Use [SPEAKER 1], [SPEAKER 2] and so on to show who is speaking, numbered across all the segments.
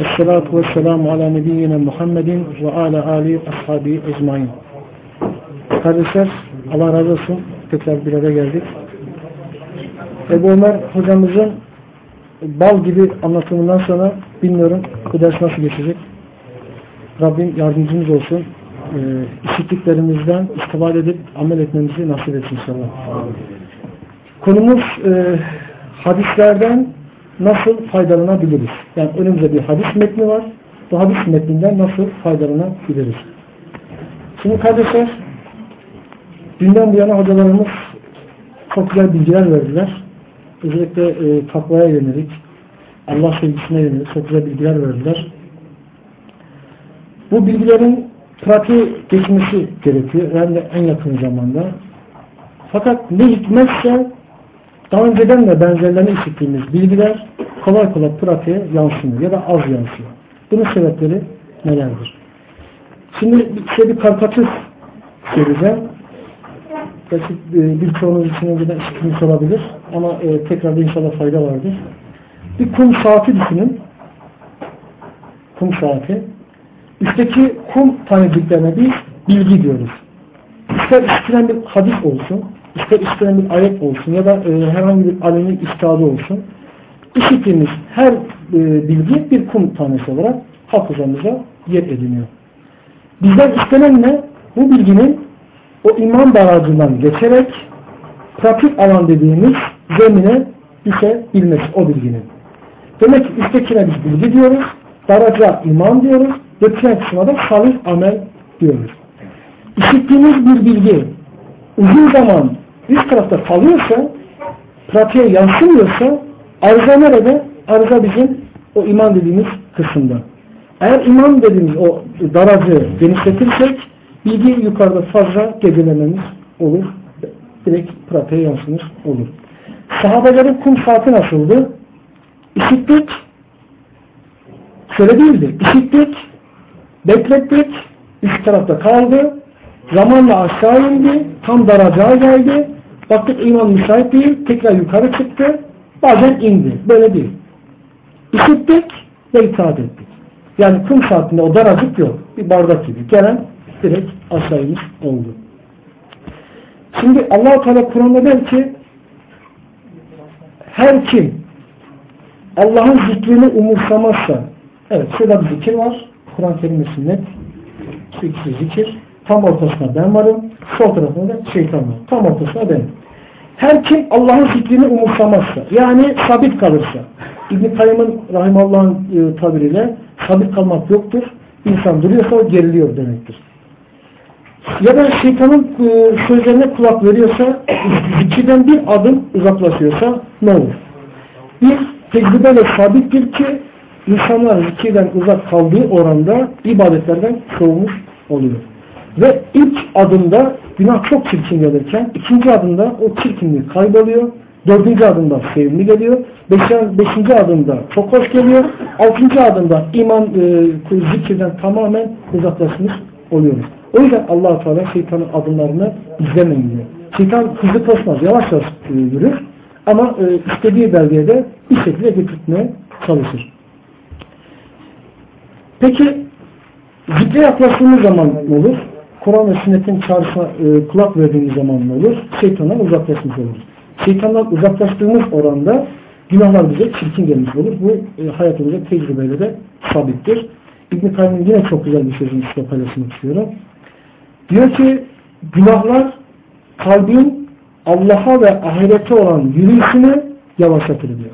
[SPEAKER 1] Esselatu vesselamu ala nebiyyina Muhammedin ve ala ali ashabi ecmain. Kardeşler Allah razı olsun. Tekrar bir araya geldik. Ebu Ömer hocamızın bal gibi anlatımından sonra bilmiyorum bu ders nasıl geçecek. Rabbim yardımcımız olsun. Ee, işittiklerimizden istifade edip amel etmemizi nasip etsin inşallah. Konumuz e, hadislerden nasıl faydalanabiliriz? Yani önümüzde bir hadis metni var. Bu hadis metninden nasıl faydalanabiliriz? Şimdi kardeşler dünden bu yana hocalarımız çok güzel bilgiler verdiler. Özellikle e, takvaya yönelik, Allah sevgisine yönelik çok güzel bilgiler verdiler. Bu bilgilerin pratiğe geçmesi gerekiyor. De en yakın zamanda. Fakat ne hikmetse daha önceden de benzerlerini işittiğimiz bilgiler kolay kolay pratiğe yansımıyor ya da az yansıyor. Bunun sebepleri nelerdir? Şimdi size bir karikatür söyleyeceğim. Belki e, birçoğunuz için önceden işitmiş olabilir ama e, tekrar inşallah fayda vardır. Bir kum saati düşünün. Kum saati. Üstteki kum taneciklerine biz bilgi diyoruz. İster işitilen bir hadis olsun, ister işitilen bir ayet olsun ya da e, herhangi bir alemin istadı olsun. İşittiğimiz her e, bilgi bir kum tanesi olarak hafızamıza yer ediniyor. Bizden istenen ne? Bu bilginin o iman barajından geçerek pratik alan dediğimiz zemine düşebilmesi o bilginin. Demek ki üsttekine biz bilgi diyoruz, daraca iman diyoruz, geçen kısmına da salih amel diyoruz. İşittiğimiz bir bilgi uzun zaman üst tarafta kalıyorsa, pratiğe yansımıyorsa, arıza nerede? Arıza bizim o iman dediğimiz kısımda. Eğer iman dediğimiz o daracı genişletirsek, bilgi yukarıda fazla gecelememiz olur. Direkt pratiğe yansımış olur. Sahabelerin kum saati nasıldı? İşittik, şöyle değildi. İşittik, beklettik, üst tarafta kaldı, zamanla aşağı indi, tam daracağa geldi, baktık iman müsait değil, tekrar yukarı çıktı, bazen indi. Böyle değil. İşittik ve itaat ettik. Yani kum saatinde o daracık yok. Bir bardak gibi. Gelen direkt aşağı inmiş oldu. Şimdi allah Teala Kur'an'da der ki her kim Allah'ın zikrini umursamazsa evet şurada bir zikir var. Kur'an-ı Kerim'de sünnet ikisi zikir. Tam ortasında ben varım. Sol tarafında da şeytan var. Tam ortasında ben. Her kim Allah'ın zikrini umursamazsa yani sabit kalırsa İbn-i Kayyım'ın Rahimallah'ın e, tabiriyle sabit kalmak yoktur. İnsan duruyorsa o geriliyor demektir. Ya da şeytanın e, sözlerine kulak veriyorsa zikirden bir adım uzaklaşıyorsa ne olur? Bir tecrübeyle sabittir ki insanlar zikirden uzak kaldığı oranda ibadetlerden soğumuş oluyor. Ve ilk adımda günah çok çirkin gelirken ikinci adımda o çirkinlik kayboluyor. Dördüncü adımda sevimli geliyor. Beşinci, beşinci adımda çok hoş geliyor. Altıncı adımda iman e, zikirden tamamen uzaklaşmış oluyoruz. O yüzden allah Teala şeytanın adımlarını izlemeyin diyor. Şeytan hızlı koşmaz. Yavaş yavaş e, yürür. Ama e, istediği belgeye de bir şekilde getirtmeye çalışır. Peki zikre yaklaştığımız zaman ne olur? Kur'an ve sünnetin çağrısına e, kulak verdiğimiz zaman ne olur? Şeytandan uzaklaşmış oluruz. Şeytandan uzaklaştığımız oranda günahlar bize çirkin gelmiş olur. Bu e, hayatımızda tecrübeyle de sabittir. İbn-i yine çok güzel bir sözünü size paylaşmak istiyorum. Diyor ki günahlar kalbin Allah'a ve ahirete olan yürüyüşünü yavaşlatır diyor.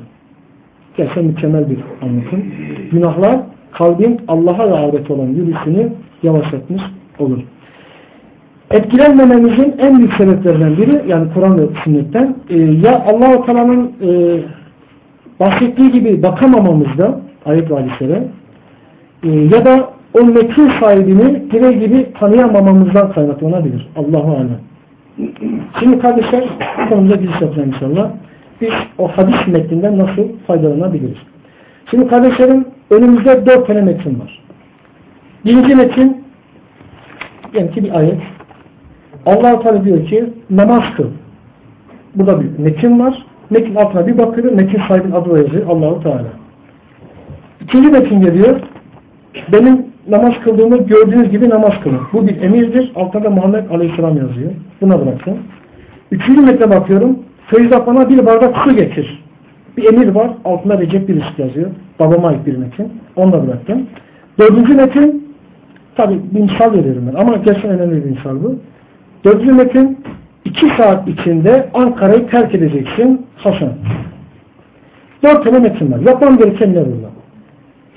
[SPEAKER 1] Gerçekten mükemmel bir anlatım. Günahlar kalbin Allah'a ve ahirete olan yürüyüşünü yavaşlatmış olur. Etkilenmememizin en büyük sebeplerinden biri yani Kur'an ve sünnetten e, ya Allah-u Teala'nın e, bahsettiği gibi bakamamamızda ayet ve e, ya da o metin sahibini dire gibi tanıyamamamızdan kaynaklanabilir. Allahu alem. Şimdi kardeşler konumuza giriş yapacağım inşallah. Biz o hadis metninden nasıl faydalanabiliriz? Şimdi kardeşlerim önümüzde dört tane metin var. Birinci metin diyelim ki bir ayet. Allah Teala diyor ki namaz kıl. Burada bir metin var. Metin altına bir bakıyor. Metin sahibinin adı da yazıyor. Allahu Teala. İkinci metin geliyor. Benim namaz kıldığımı gördüğünüz gibi namaz kılın. Bu bir emirdir. Altında Muhammed Aleyhisselam yazıyor. Buna bıraktım. Üçüncü metne bakıyorum. Feyza bana bir bardak su getir. Bir emir var. Altında Recep Birisi yazıyor. Babama ait bir metin. Onu da bıraktım. Dördüncü metin tabi bir misal veriyorum ben. Ama gerçekten önemli bir misal bu. Dördüncü metin iki saat içinde Ankara'yı terk edeceksin Hasan. Dört tane metin var. Yapmam gereken ne burada?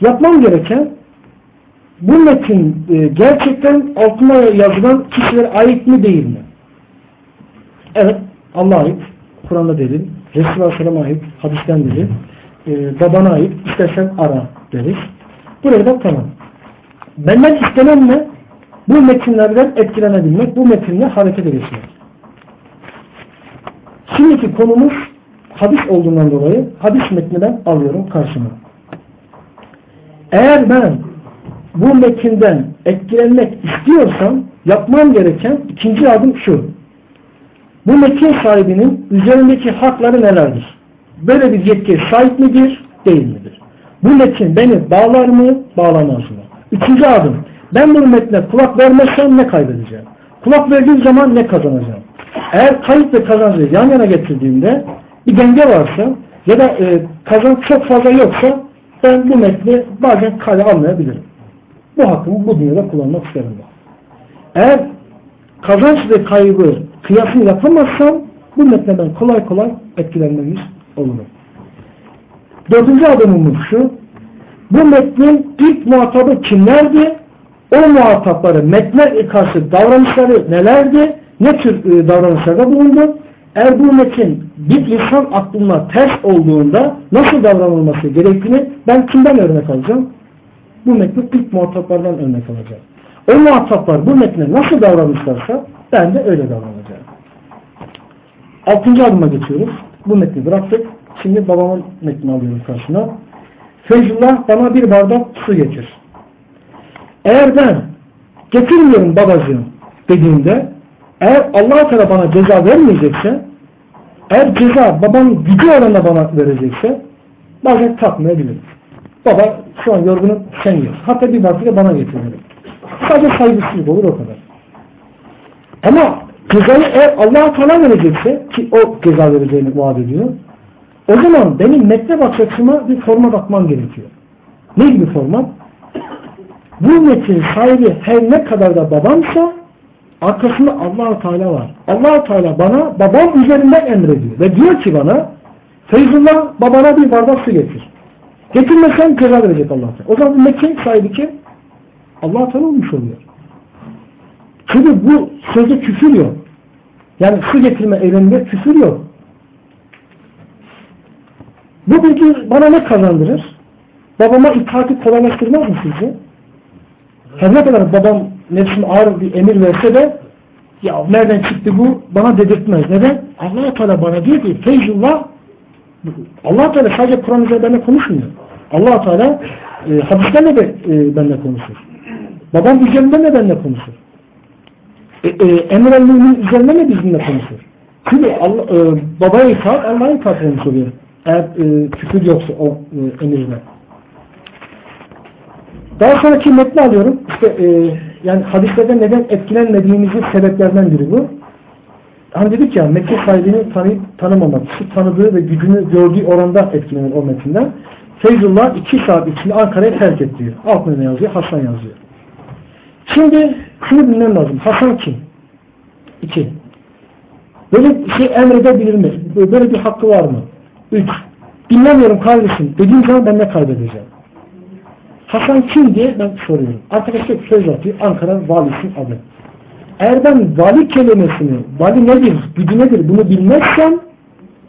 [SPEAKER 1] Yapmam gereken bu metin e, gerçekten altına yazılan kişilere ait mi değil mi? Evet, Allah'a ait. Kur'an'da delil. Resulullah Aleyhisselam'a ait. Hadisten delil. E, babana ait. İstersen ara deriz. Buraya da tamam. Benden istenen ne? Bu metinlerden etkilenebilmek, bu metinle hareket edebilmek. Şimdiki konumuz hadis olduğundan dolayı hadis metninden alıyorum karşıma. Eğer ben bu metinden etkilenmek istiyorsam yapmam gereken ikinci adım şu. Bu metin sahibinin üzerindeki hakları nelerdir? Böyle bir yetkiye sahip midir, değil midir? Bu metin beni bağlar mı, bağlamaz mı? Üçüncü adım. Ben bu metne kulak vermezsem ne kaybedeceğim? Kulak verdiğim zaman ne kazanacağım? Eğer kayıp ve kazancı yan yana getirdiğimde bir denge varsa ya da e, kazanç çok fazla yoksa ben bu metni bazen kale almayabilirim. Bu hakkımı bu dünyada kullanmak isterim. Eğer kazanç ve kaybı kıyasını yapamazsam bu metne ben kolay kolay etkilenmemiz olurum. Dördüncü adımımız şu. Bu metnin ilk muhatabı kimlerdi? O muhatapları, metne karşı davranışları nelerdi? Ne tür e, davranışlarda bulundu? Eğer bu metin bir insan aklına ters olduğunda nasıl davranılması gerektiğini ben kimden örnek alacağım? Bu metnin ilk muhataplardan örnek alacağım. O muhataplar bu metne nasıl davranmışlarsa ben de öyle davranacağım. Altıncı adıma geçiyoruz. Bu metni bıraktık. Şimdi babamın metnini alıyorum karşına. Feyzullah bana bir bardak su getir. Eğer ben getirmiyorum babacığım dediğimde eğer allah Teala bana ceza vermeyecekse eğer ceza babanın gücü oranla bana verecekse bazen takmayabilirim. Baba şu an yorgunum sen yiyor. Hatta bir bardak bana getirelim. Sadece saygısızlık olur o kadar. Ama cezayı eğer allah Teala verecekse ki o ceza vereceğini vaat ediyor o zaman benim metne bakış açıma bir forma bakmam gerekiyor. Ne gibi format? Bu metin sahibi her ne kadar da babamsa arkasında allah Teala var. allah Teala bana babam üzerinden emrediyor. Ve diyor ki bana Feyzullah babana bir bardak su getir. Getirmesen ceza verecek allah Teala. O zaman bu metin sahibi kim? allah Teala olmuş oluyor. Çünkü bu sözde küfür yok. Yani su getirme eyleminde küfür yok. Bu bilgi bana ne kazandırır? Babama itaati kolaylaştırmaz mı sizce? Her ne kadar babam nefsim ağır bir emir verse de ya nereden çıktı bu bana dedirtmez. Neden? allah Teala bana diyor ki Feyzullah allah Teala sadece Kur'an üzerinde konuşmuyor. allah Teala e, hadislerle de e, benimle konuşur. Babam üzerinden de benimle konuşur. E, e, Emre mümin üzerinden de bizimle konuşur. Çünkü Allah, e, babaya itaat Allah'a itaat olmuş oluyor. Eğer e, küfür yoksa o e, emirine. Daha sonraki metni alıyorum. İşte e, yani hadislerden neden etkilenmediğimizin sebeplerden biri bu. Hani dedik ya Mekke sahibini tanıyıp tanımamak, kişi tanıdığı ve gücünü gördüğü oranda etkilenir o metinden. Feyzullah iki saat içinde Ankara'ya terk et diyor. Altına ne yazıyor? Hasan yazıyor. Şimdi şunu bilmem lazım. Hasan kim? İki. Böyle bir şey emredebilir mi? Böyle bir hakkı var mı? Üç. Dinlemiyorum kardeşim. Dediğim zaman ben ne kaybedeceğim? Hasan kim diye ben soruyorum. Arkadaşlar söz atıyor. Ankara valisinin adı. Eğer ben vali kelimesini, vali nedir, gücü nedir bunu bilmezsem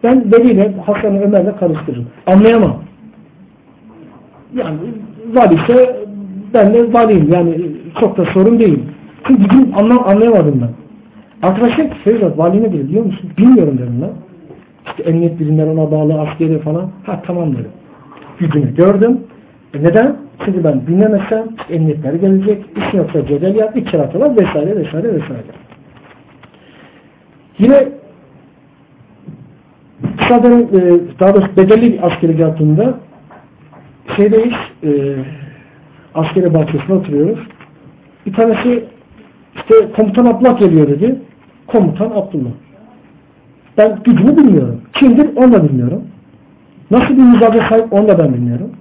[SPEAKER 1] ben veliyle Hasan'ı Ömer'le karıştırırım. Anlayamam. Yani vali ise ben de valiyim. Yani çok da sorun değil. Çünkü gücüm anlam, anlayamadım ben. Arkadaşlar Feyzat vali nedir biliyor musun? Bilmiyorum dedim ben. İşte emniyet birimleri ona bağlı askeri falan. Ha tamam dedim. Gücünü gördüm. E neden? Çünkü ben dinlemezsem emniyetler gelecek. İş yoksa cedel yap, içeri atılar vesaire vesaire vesaire. Yine zaten e, daha doğrusu bedelli bir askeri yaptığında şeydeyiz e, askeri bahçesine oturuyoruz. Bir tanesi işte komutan Abdullah geliyor dedi. Komutan Abdullah. Ben gücünü bilmiyorum. Kimdir onu da bilmiyorum. Nasıl bir mizaca sahip onu da ben bilmiyorum.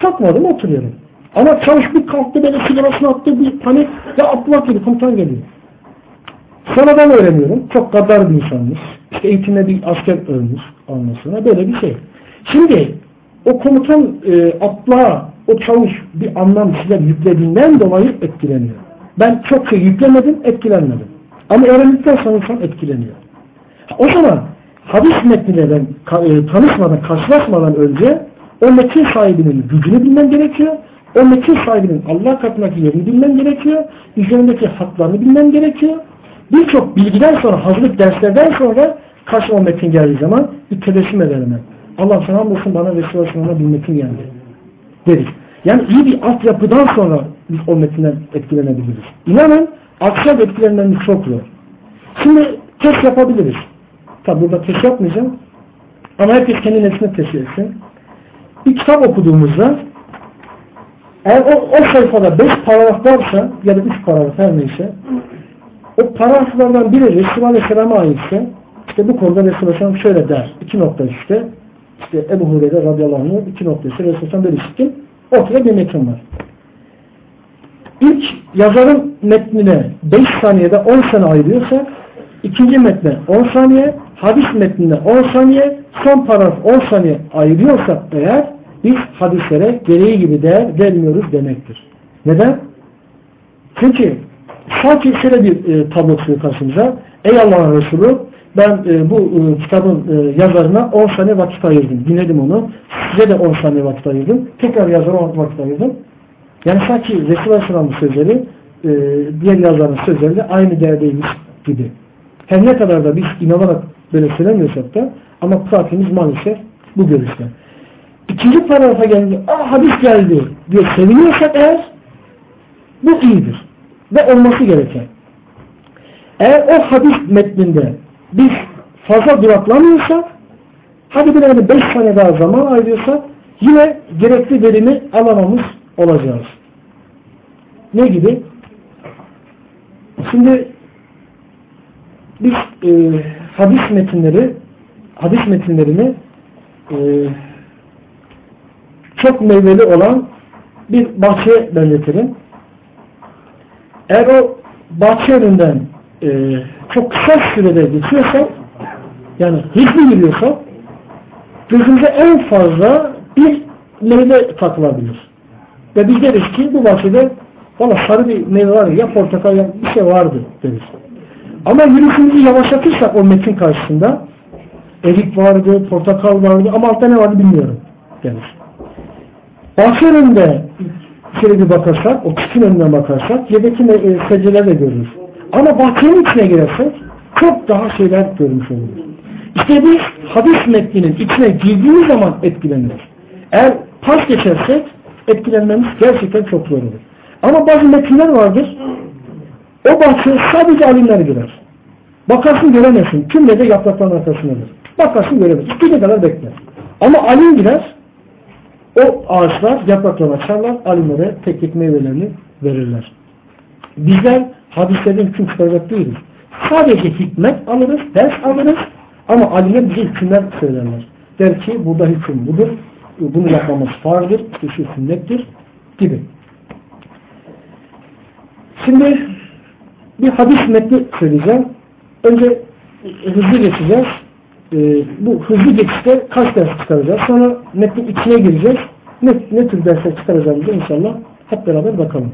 [SPEAKER 1] Takmadım oturuyorum. Ama bir kalktı böyle sigarasını attı bir panik ya Abdullah dedi komutan geliyor. Sonradan öğreniyorum. Çok kadar bir insanmış. İşte eğitimde bir asker ölmüş anlasına böyle bir şey. Şimdi o komutan e, atla o çavuş bir anlam size yüklediğinden dolayı etkileniyor. Ben çok şey yüklemedim, etkilenmedim. Ama öğrendikten sonra insan etkileniyor. O zaman hadis metniyle e, tanışmadan, karşılaşmadan önce o metin sahibinin gücünü bilmen gerekiyor. O metin sahibinin Allah katındaki yerini bilmen gerekiyor. Üzerindeki haklarını bilmen gerekiyor. Birçok bilgiden sonra, hazırlık derslerden sonra karşıma metin geldiği zaman bir tebessüm ederim ben. Allah sana hamdolsun bana Resulullah Aleyhisselam'a bir metin geldi. Deriz. Yani iyi bir altyapıdan sonra biz o metinden etkilenebiliriz. İnanın akşam etkilenmemiz çok zor. Şimdi test yapabiliriz. Tabi burada test yapmayacağım. Ama herkes kendi nefsine test etsin. Bir kitap okuduğumuzda eğer o, o sayfada beş paragraf varsa ya da üç paragraf her neyse o paragraflardan biri Resulullah Aleyhisselam'a aitse işte bu konuda Resulullah Aleyhisselam şöyle der. İki nokta işte işte Ebu Hureyre radıyallahu anh iki noktası Resulullah Aleyhisselam böyle işittim. Ortada bir metin var. İlk yazarın metnine 5 saniyede 10 sene ayırıyorsak ikinci metne 10 saniye, hadis metnine 10 saniye, son paragraf 10 saniye ayırıyorsak eğer biz hadislere gereği gibi değer vermiyoruz demektir. Neden? Çünkü sanki şöyle bir e, tablo çıkıyor karşımıza. Ey Allah'ın Resulü ben e, bu e, kitabın e, yazarına 10 saniye vakit ayırdım. Dinledim onu. Size de 10 saniye vakit ayırdım. Tekrar yazara 10 vakit ayırdım. Yani sanki Resulullah Aleyhisselam'ın sözleri e, diğer yazarın sözleriyle aynı değerdeymiş gibi. Her ne kadar da biz inanarak böyle söylemiyorsak da ama pratiğimiz maalesef bu görüşte. İkinci paragrafa geldi, aa hadis geldi diye seviniyorsak eğer bu iyidir. Ve olması gereken. Eğer o hadis metninde biz fazla duraklamıyorsak hadi bir de 5 sene daha zaman ayırıyorsak yine gerekli verimi alamamız olacağız. Ne gibi? Şimdi biz e, hadis metinleri hadis metinlerini e, çok meyveli olan bir bahçeye benzetirim. Eğer o bahçe önünden e, çok kısa sürede geçiyorsa yani hızlı yürüyorsa gözümüze en fazla bir meyve takılabilir. Ve biz deriz ki bu bahçede valla sarı bir meyve var ya portakal ya bir şey vardı deriz. Ama yürüyüşümüzü yavaşlatırsak o metin karşısında erik vardı, portakal vardı ama altta ne vardı bilmiyorum denir. Bahçe önünde şöyle bir bakarsak, o küçük önüne bakarsak yedeki e, secdeler de görürüz. Ama bahçenin içine girersek çok daha şeyler görmüş oluruz. İşte biz hadis metninin içine girdiğimiz zaman etkilenir. Eğer pas geçersek etkilenmemiz gerçekten çok zor olur. Ama bazı metinler vardır. O bahçeye sadece alimler girer. Bakarsın göremezsin. Tüm de yaprakların arkasındadır. Bakarsın göremezsin. İstediği kadar bekler. Ama alim girer. O ağaçlar yapraklarını açarlar. Alimlere tek tek meyvelerini verirler. Bizler hadislerden hüküm çıkaracak değiliz. Sadece hikmet alırız, ders alırız ama alimler bize hükümler söylerler. Der ki burada hüküm budur, bunu yapmamız farzdır, işte şu sünnettir gibi. Şimdi bir hadis metni söyleyeceğim. Önce hızlı geçeceğiz. Ee, bu hızlı geçişte kaç ders çıkaracağız? Sonra metnin içine gireceğiz. Ne, ne tür dersler çıkaracağımızı inşallah hep beraber bakalım.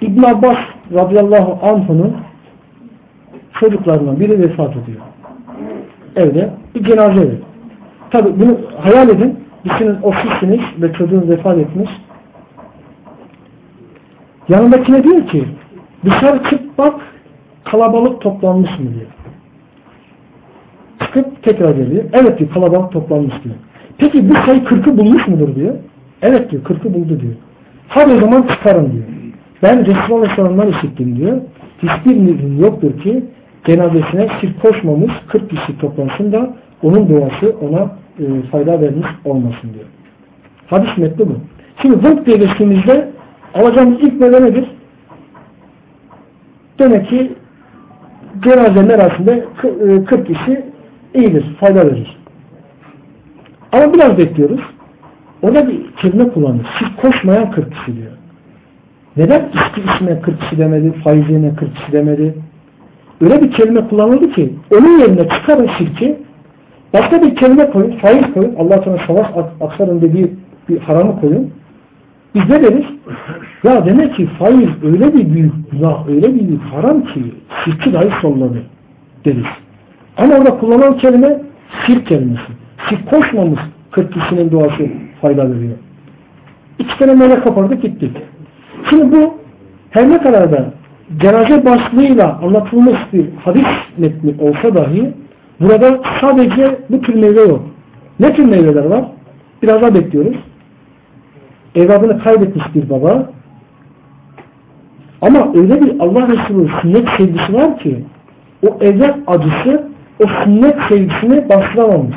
[SPEAKER 1] İbn Abbas radıyallahu anh'unun çocuklarından biri vefat ediyor. Evde bir cenaze evi. Tabi bunu hayal edin. Düşünün o sizsiniz ve çocuğunuz vefat etmiş. Yanındakine diyor ki dışarı çık bak kalabalık toplanmış mı diyor. Çıkıp tekrar geliyor. Evet diyor kalabalık toplanmış diyor. Peki bu sayı kırkı bulmuş mudur diyor. Evet diyor kırkı buldu diyor. Hadi o zaman çıkarın diyor. Ben Resulullah Aleyhisselam'dan işittim diyor. Hiçbir mümin yoktur ki cenazesine şirk koşmamış 40 kişi toplansın da onun duası ona e, fayda vermiş olmasın diyor. Hadis metni bu. Şimdi zırt diye geçtiğimizde alacağımız ilk meyve nedir? Demek ki cenaze merasinde 40 e, kişi iyidir, fayda verir. Ama biraz bekliyoruz. Orada bir kelime kullanıyor. Şirk koşmayan 40 kişi diyor. Neden içki içmeye 40 kişi demedi, faiz yemeye 40 kişi demedi? Öyle bir kelime kullanıldı ki onun yerine çıkarın şirki başka bir kelime koyun, faiz koyun. Allah sana savaş aksarın dediği bir haramı koyun. Biz ne deriz? Ya demek ki faiz öyle bir büyük günah, öyle bir büyük haram ki şirki dahi solladı deriz. Ama orada kullanılan kelime şirk kelimesi. Şirk koşmamış 40 kişinin duası fayda veriyor. İki tane melek kapardık gittik. Şimdi bu her ne kadar da cenaze başlığıyla anlatılmış bir hadis metni olsa dahi burada sadece bu tür meyve yok. Ne tür meyveler var? Biraz daha bekliyoruz. Evladını kaybetmiş bir baba ama öyle bir Allah Resulü sünnet sevgisi var ki o evlat acısı o sünnet sevgisini bastıramamış.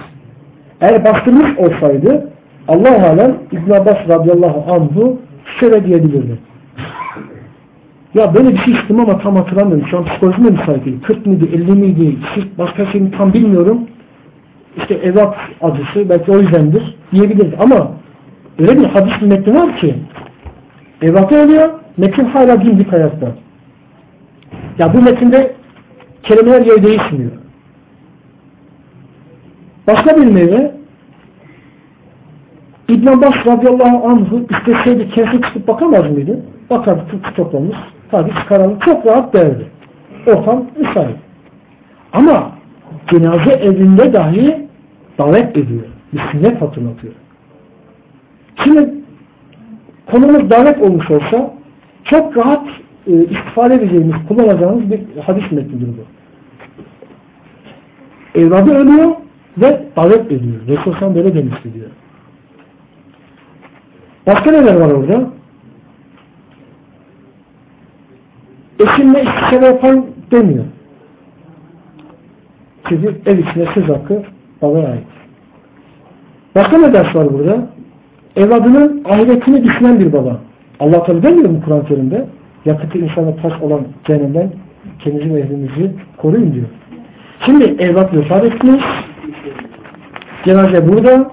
[SPEAKER 1] Eğer bastırmış olsaydı Allah alem İbn Abbas radıyallahu anhu şöyle diyebilirdi. Ya böyle bir şey istedim ama tam hatırlamıyorum. Şu an psikolojim de müsait değil. 40 miydi, 50 miydi, başka şeyini tam bilmiyorum. İşte evlat acısı belki o yüzdendir diyebiliriz. Ama öyle bir hadis metni var ki evlatı ölüyor, metin hala dimdik hayatta. Ya bu metinde kelimeler yer değişmiyor. Başka bir meyve İbn Abbas radıyallahu anh'ı isteseydi kendisi çıkıp bakamaz mıydı? Bakardı tıpkı toplamış. Tabi çıkaralım. Çok rahat derdi. Ortam müsait. Ama cenaze evinde dahi davet ediyor. Bir sünnet hatırlatıyor. Şimdi konumuz davet olmuş olsa çok rahat e, istifade edeceğimiz, kullanacağımız bir hadis metnidir bu. Evladı ölüyor ve davet ediyor. Resulullah böyle demişti diyor. Başka neler var orada? Eşinle istişare yapan demiyor. Çünkü ev içinde söz hakkı babaya ait. Başka ne ders var burada? Evladının ahiretini düşünen bir baba. Allah tabi demiyor mu Kur'an-ı Kerim'de? Yakıtı insana taş olan cehennemden kendinizi ve ehlinizi koruyun diyor. Şimdi evlat vefat etmiş. Cenaze burada.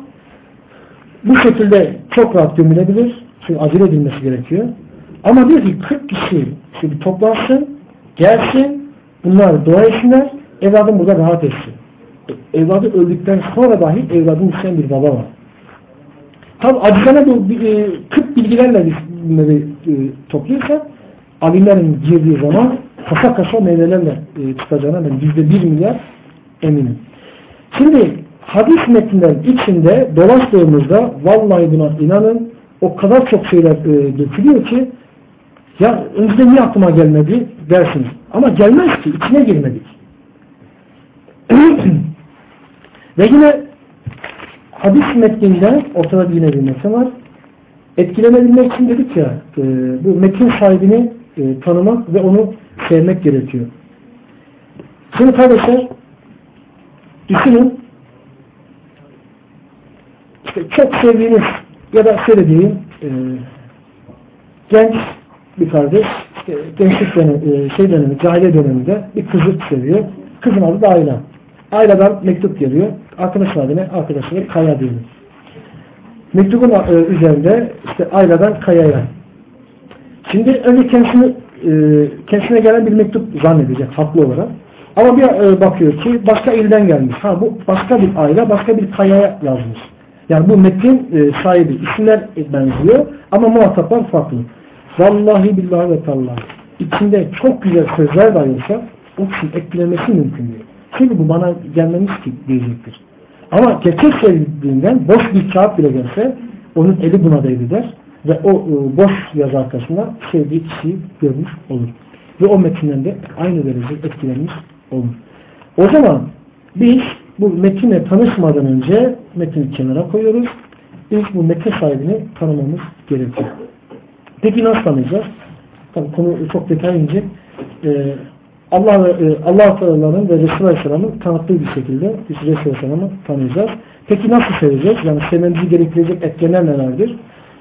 [SPEAKER 1] Bu şekilde çok rahat gömülebilir. Çünkü acele edilmesi gerekiyor. Ama diyor ki 40 kişi şimdi toplansın, gelsin, bunlar dua etsinler, evladım burada rahat etsin. Evladı öldükten sonra dahi evladın isteyen bir baba var. Tabi acizane 40 e, bilgilerle bunları e, topluyorsa alimlerin girdiği zaman kasa kasa meyvelerle e, çıkacağına ben yüzde bir milyar eminim. Şimdi hadis metinlerin içinde dolaştığımızda vallahi buna inanın o kadar çok şeyler e, dökülüyor ki ya önceden niye aklıma gelmedi dersiniz. Ama gelmez ki içine girmedik. Ve yine hadis metninden ortada yine bir metin var. Etkilenebilmek için dedik ya e, bu metin sahibini e, tanımak ve onu sevmek gerekiyor. Şimdi kardeşler düşünün işte çok sevdiğiniz ya da şöyle e, genç bir kardeş işte gençlik dönemi, e, şey dönemi, cahiliye döneminde bir kızı seviyor. Kızın adı da Ayla. Ayla'dan mektup geliyor. Arkadaşın adı ne? Arkadaşına Kaya diyor. Mektubun e, üzerinde işte Ayla'dan Kaya'ya. Şimdi önce kendisini e, kendisine gelen bir mektup zannedecek haklı olarak. Ama bir e, bakıyor ki başka ilden gelmiş. Ha bu başka bir aile, başka bir kayaya yazmış. Yani bu metin sahibi isimler benziyor ama muhataplar farklı. Vallahi billahi ve tallahi. İçinde çok güzel sözler dahi olsa o kişinin etkilemesi mümkün değil. Çünkü bu bana gelmemiş ki diyecektir. Ama gerçek sevdiğinden boş bir kağıt bile gelse onun eli buna değdi der ve o e, boş yazı arkasında sevdiği kişiyi görmüş olur. Ve o metinden de aynı derece etkilenmiş olur. O zaman biz bu metinle tanışmadan önce metini kenara koyuyoruz. Biz bu metin sahibini tanımamız gerekiyor. Peki nasıl tanıyacağız? Tabii konu çok detay ince. Ee, Allah e, Allah Teala'nın ve Resulü Aleyhisselam'ın tanıttığı bir şekilde biz Resulü Aleyhisselam'ı tanıyacağız. Peki nasıl seveceğiz? Yani sevmemizi gerektirecek etkenler nelerdir?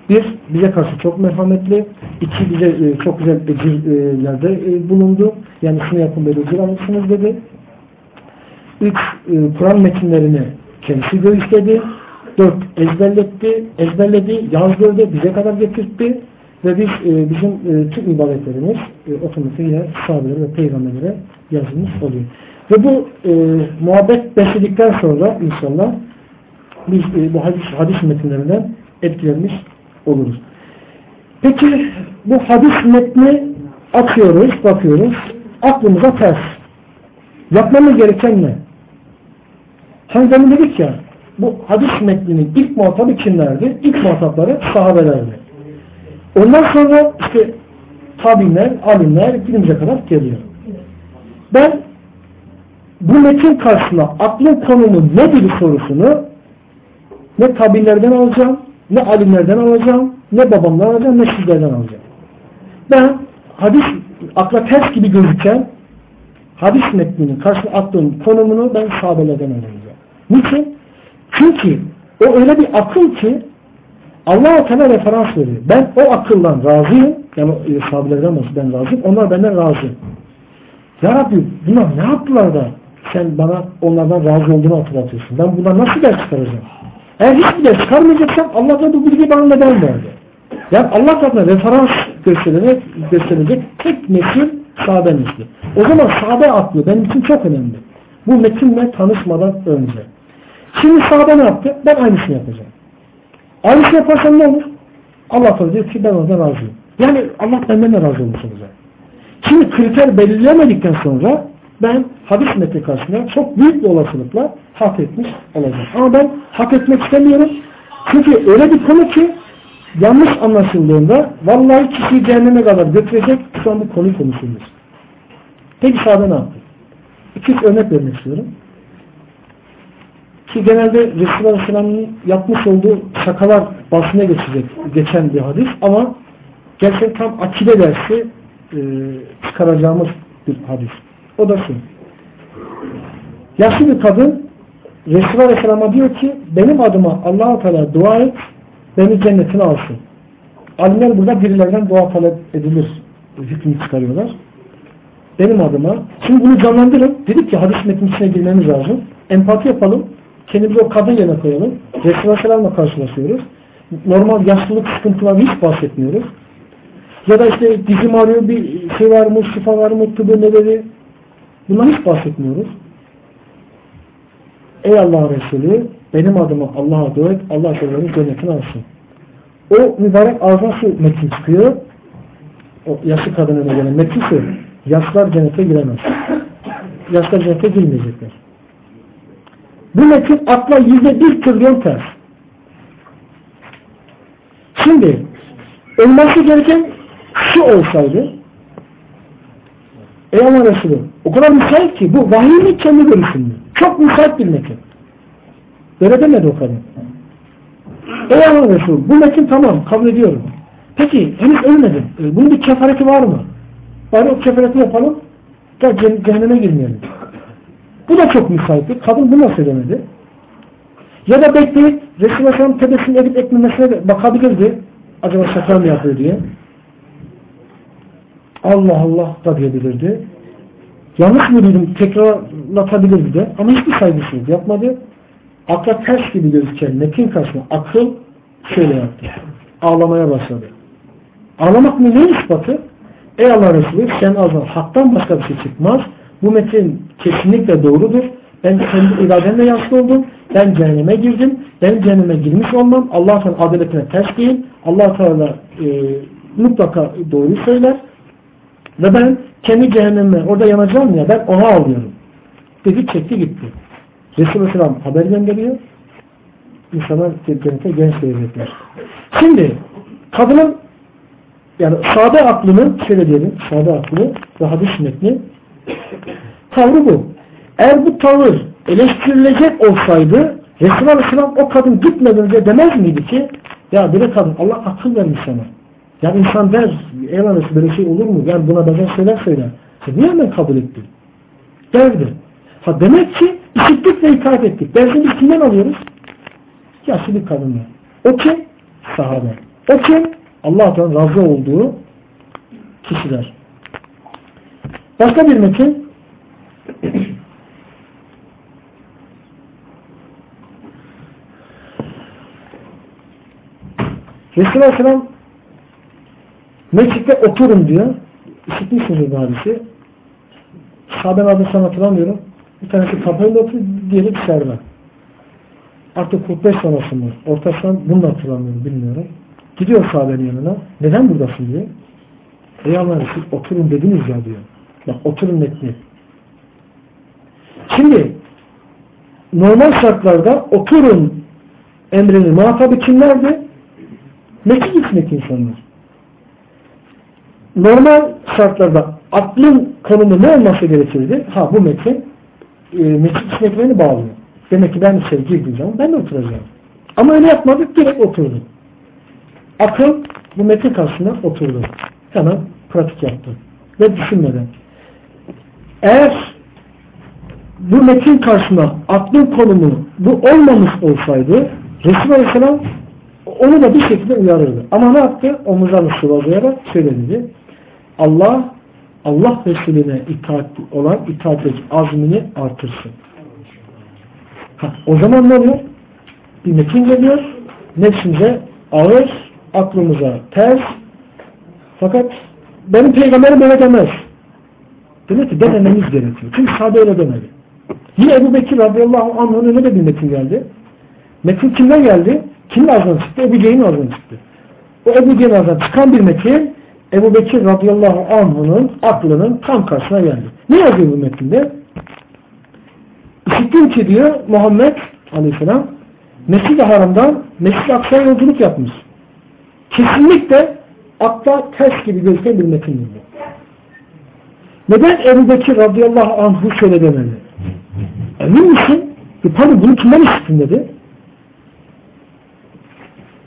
[SPEAKER 1] Bir, bize karşı çok merhametli. iki bize e, çok güzel ecirlerde e, bulundu. Yani şunu yapın böyle ecir alırsınız dedi. Üç, e, Kur'an metinlerini kendisi göğüsledi. Dört, ezberletti, ezberledi, yazdırdı, bize kadar getirtti. Ve biz e, bizim e, tüm ibadetlerimiz e, otomatik yine sahabelere ve peygamberlere yazılmış oluyor. Ve bu e, muhabbet besledikten sonra inşallah biz e, bu hadis, hadis metinlerinden etkilenmiş oluruz. Peki bu hadis metni atıyoruz, bakıyoruz. Aklımıza ters. Yapmamız gereken ne? Hani demin dedik ya bu hadis metninin ilk muhatabı kimlerdi? İlk muhatapları sahabelerdi. Ondan sonra işte tabinler, alimler günümüze kadar geliyor. Ben bu metin karşısında aklın konumu nedir sorusunu ne tabinlerden alacağım, ne alimlerden alacağım, ne babamdan alacağım, ne sizlerden alacağım. Ben hadis akla ters gibi gözüken hadis metninin karşısına attığım konumunu ben sahabelerden öğreneceğim. Niçin? Çünkü o öyle bir akıl ki Allah-u Teala referans veriyor. Ben o akıldan razıyım. Yani e, sahabelerden ben razıyım. Onlar benden razı. Ya Rabbi bunlar ne yaptılar da sen bana onlardan razı olduğunu hatırlatıyorsun. Ben bundan nasıl ders çıkaracağım? Eğer hiçbir ders çıkarmayacaksam Allah da bu bilgiyi bana neden verdi? Yani Allah katına referans gösterecek, gösterecek tek nesil sahabe. O zaman sahabe aklı benim için çok önemli. Bu metinle tanışmadan önce. Şimdi sahabe ne yaptı? Ben aynısını yapacağım. Aynısını yaparsam ne olur? Allah Teala diyor ki ben ondan razıyım. Yani Allah benden de razı olacak. Şimdi kriter belirlemedikten sonra ben hadis metni karşısında çok büyük bir olasılıkla hak etmiş olacağım. Ama ben hak etmek istemiyorum. Çünkü öyle bir konu ki yanlış anlaşıldığında vallahi kişiyi cehenneme kadar götürecek şu an bu konu konuşuyoruz. Peki sahabe ne yaptı? İki örnek vermek istiyorum. Ki genelde Resulullah Aleyhisselam'ın yapmış olduğu şakalar basına geçecek, geçen bir hadis ama gerçekten tam akide dersi e, çıkaracağımız bir hadis. O da şu. Yaşlı bir kadın Resulullah Aleyhisselam'a diyor ki benim adıma allah Teala dua et beni cennetine alsın. Alimler burada birilerden dua talep edilir hükmü çıkarıyorlar. Benim adıma. Şimdi bunu canlandırın. Dedik ki hadis metnin içine girmemiz lazım. Empati yapalım. Kendimizi o kadın yerine koyalım. Resulullah Aleyhisselam'la karşılaşıyoruz. Normal yaşlılık sıkıntıları hiç bahsetmiyoruz. Ya da işte dizim ağrıyor bir şey var mı, şifa var mı, tıbı neleri. Bundan hiç bahsetmiyoruz. Ey Allah Resulü benim adıma Allah'a dua et, Allah Teala'nın cennetini alsın. O mübarek ağzına şu metin çıkıyor. O yaşlı kadının gelen metin şu. Yaşlar cennete giremez. Yaşlar cennete girmeyecekler. Bu metin akla yüzde bir trilyon ters. Şimdi olması gereken şu olsaydı Ey Allah Resulü o kadar müsait ki bu vahiyin kendi görüşünde. Çok müsait bir metin. Böyle demedi o kadar. Ey Allah Resulü bu metin tamam kabul ediyorum. Peki henüz ölmedin. E, bunun bir kefareti var mı? Bari o kefareti yapalım da cehenneme girmeyelim. Bu da çok müsaittir. Kadın bunu nasıl edemedi? Ya da bekleyip Resulullah Aleyhisselam tebessüm edip etmemesine bakabilirdi. Acaba şaka mı yapıyor diye. Allah Allah da diyebilirdi. Yanlış mı dedim tekrarlatabilirdi de ama hiçbir saygısızlık yapmadı. Akla ters gibi gözüken metin karşısında akıl şöyle yaptı. Ağlamaya başladı. Ağlamak mı ne ispatı? Ey Allah Resulü sen ağzından haktan başka bir şey çıkmaz. Bu metin kesinlikle doğrudur. Ben kendi irademle yaşlı oldum. Ben cehenneme girdim. Ben cehenneme girmiş olmam Allah'ın adaletine ters değil. Allah Teala e, mutlaka doğru söyler. Ve ben kendi cehenneme orada yanacağım ya ben ona alıyorum. Dedi çekti gitti. Resulullah Aleyhisselam haber gönderiyor. İnsanlar cennete genç verecekler. Şimdi kadının yani sade aklının şöyle diyelim sade aklı ve hadis metni tavrı bu. Eğer bu tavır eleştirilecek olsaydı Resulullah Aleyhisselam o kadın gitmeden önce demez miydi ki ya bir kadın Allah akıl vermiş sana. Ya insan der eyvallah böyle şey olur mu? Yani buna benzer şeyler söyler. Sen niye hemen kabul ettin? Derdi. Ha demek ki işittik ve itaat ettik. Dersini kimden alıyoruz? Yaşlı bir kadınla. O kim? Sahabe. O kim? Allah'tan razı olduğu kişiler. Başka bir metin Resulullah Aleyhisselam mescitte oturun diyor. İşitmişsiniz bu hadisi. Sahaben adını sana hatırlamıyorum. Bir tanesi kapıyla oturuyor, diğeri dışarıda. Artık 45 sonrası mı? Ortasından bunu da hatırlamıyorum, bilmiyorum. Gidiyor sahabenin yanına. Neden buradasın diyor. Ey Allah'ın oturun dediniz ya diyor. Bak oturun metni. Şimdi normal şartlarda oturun emrini muhatabı kimlerdi? Mekik içindeki insanlar. Normal şartlarda aklın konumu ne olması gerekirdi? Ha bu metin e, mekik içindekilerini bağlıyor. Demek ki ben içeri girdiğim zaman ben de oturacağım. Ama öyle yapmadık direkt oturdum. Akıl bu metin karşısında oturdu. Hemen pratik yaptı. Ve düşünmeden. Eğer bu metin karşısında aklın konumu bu olmamış olsaydı Resulullah Aleyhisselam onu da bir şekilde uyarırdı. Ama ne yaptı? Omuzlarını sıvazlayarak şöyle dedi. Allah Allah Resulüne itaat olan itaat azmini artırsın. Ha, o zaman ne oluyor? Bir metin geliyor. Nefsimize ağır, aklımıza ters. Fakat benim peygamberim böyle demez. Demek ki denememiz gerekiyor. Çünkü sahabe öyle demedi. Yine Ebu Bekir radıyallahu anh'ın de bir metin geldi. Metin kimden geldi? Kimin ağzından çıktı? Ebu Cehil'in ağzından çıktı. O Ebu Cehil'in ağzından çıkan bir metin Ebu Bekir radıyallahu anh'ın aklının tam karşısına geldi. Ne yazıyor bu metinde? İşittim ki diyor Muhammed aleyhisselam Mescid-i Haram'dan Mescid-i Aksa'ya yolculuk yapmış. Kesinlikle akla ters gibi gözüken bir metin diyor. Neden Ebu Bekir radıyallahu anh'u şöyle demeli? Emin misin? E, bunu kimden işittin dedi.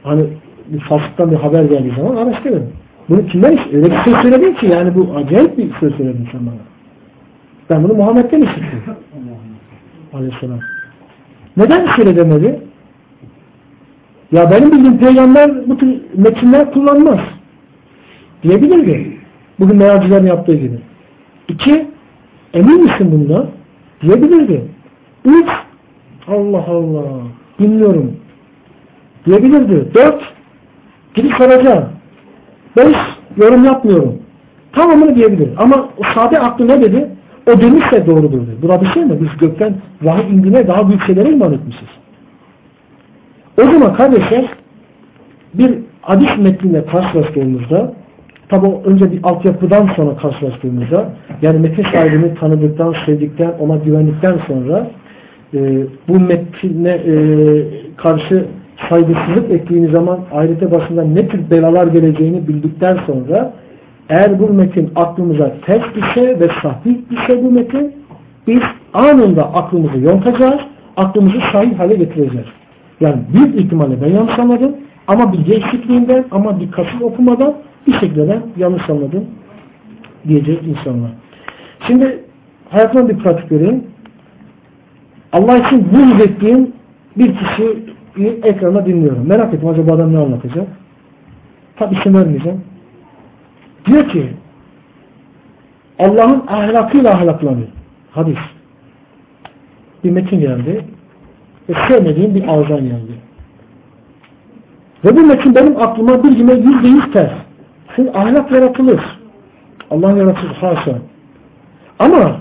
[SPEAKER 1] Hani bir fasıktan bir haber geldiği zaman araştırın. Bunu kimden işittin? Öyle bir söz söyledin ki yani bu acayip bir söz söyledin sen bana. Ben bunu Muhammed'den işittim. Aleyhisselam. Neden şöyle demedi? Ya benim bildiğim peygamber bu tür metinler kullanmaz. Diyebilirdi. Bugün mealcilerin yaptığı gibi. İki, emin misin bundan? Diyebilirdi. Üç, Allah Allah, bilmiyorum. Diyebilirdi. Dört, gidip soracağım. Beş, yorum yapmıyorum. Tamamını diyebilir. Ama o sade aklı ne dedi? O demişse doğrudur dedi. Burada bir şey mi? Biz gökten vahiy indiğine daha büyük şeylere iman etmişiz. O zaman kardeşler bir hadis metniyle karşılaştığımızda tabi önce bir altyapıdan sonra karşılaştığımızda yani metin sahibini tanıdıktan, sevdikten, ona güvendikten sonra e, bu metine e, karşı saygısızlık ettiğiniz zaman ahirete başında ne tür belalar geleceğini bildikten sonra eğer bu metin aklımıza ters ise ve sahih ise bu metin biz anında aklımızı yontacağız, aklımızı sahih hale getireceğiz. Yani büyük ihtimalle ben yanlış anladım ama bilgi eksikliğinden ama dikkatsiz okumadan bir şekilde ben yanlış anladım diyecek insanlar. Şimdi hayatımda bir pratik vereyim. Allah için buğz ettiğim bir kişiyi ekrana dinliyorum. Merak ettim acaba adam ne anlatacak? Tabi isim vermeyeceğim. Diyor ki Allah'ın ahlakıyla ahlaklanıyor. Hadis. Bir metin geldi ve sevmediğim bir ağızdan geldi. Ve bu metin benim aklıma bir bilgime yüzde yüz ters. Çünkü ahlak yaratılır. Allah yaratır haşa. Ama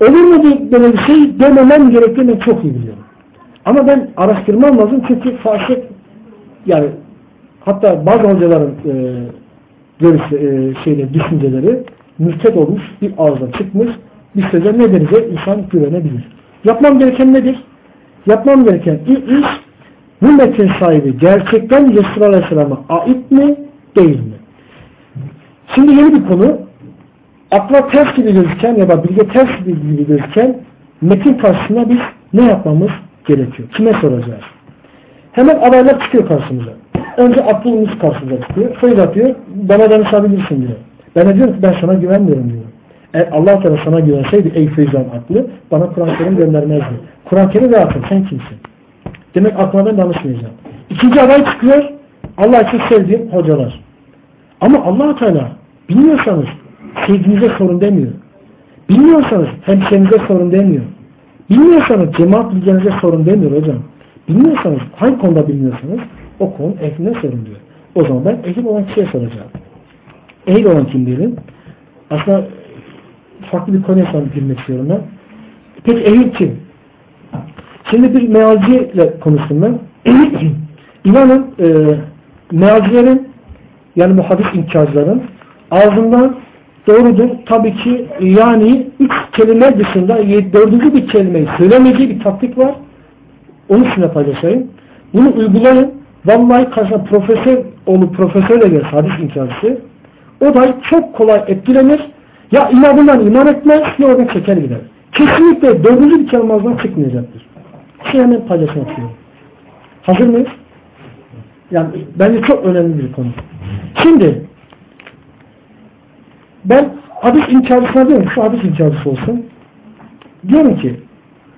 [SPEAKER 1] olur mu böyle bir şey dememem gerektiğini çok iyi biliyorum. Ama ben araştırmam lazım çünkü fahşet yani hatta bazı hocaların e, görüş, e, şeyle, düşünceleri mürtet olmuş, bir ağızdan çıkmış, bir söze ne denize insan güvenebilir. Yapmam gereken nedir? Yapmam gereken ilk iş bu metin sahibi gerçekten Resulullah Aleyhisselam'a ait mi değil mi? Şimdi yeni bir konu akla ters gibi gözüken ya da bilge ters gibi gözüken metin karşısında biz ne yapmamız gerekiyor? Kime soracağız? Hemen adaylar çıkıyor karşımıza. Önce aklımız karşımıza çıkıyor. Söz atıyor. Bana danışabilirsin diyor. Ben de diyorum ki ben sana güvenmiyorum diyor. Eğer Allah Teala sana güvenseydi ey Feyzan aklı bana Kur'an-ı Kerim göndermezdi. Kur'an-ı Kerim rahatım sen kimsin? Demek aklına danışmayacağım. İkinci aday çıkıyor. Allah için sevdiğim hocalar. Ama allah Teala bilmiyorsanız sevginize sorun demiyor. Bilmiyorsanız hemşerinize sorun demiyor. Bilmiyorsanız cemaat bilginize sorun demiyor hocam. Bilmiyorsanız hangi konuda bilmiyorsanız o konu ehline sorun diyor. O zaman ben ehil olan kişiye soracağım. Ehil olan kim diyelim? Aslında farklı bir konuya sonra girmek istiyorum ben. Peki ehil kim? Şimdi bir mealciyle konuştum ben. İnanın e, mealcilerin yani bu hadis inkarcıların ağzından doğrudur. Tabii ki yani üç kelime dışında dördüncü bir kelimeyi söylemediği bir taktik var. Onu sizinle paylaşayım. Bunu uygulayın. Vallahi karşına profesör olup profesörle gelir hadis inkarcısı. O da çok kolay etkilenir. Ya imanından iman etmez ya oradan çeker gider. Kesinlikle dördüncü bir kelime ağzından çıkmayacaktır. Şey hemen paylaşmak istiyorum. Hazır mıyız? Yani bence çok önemli bir konu. Şimdi ben hadis inkarcısına diyorum şu hadis inkarcısı olsun. Diyorum ki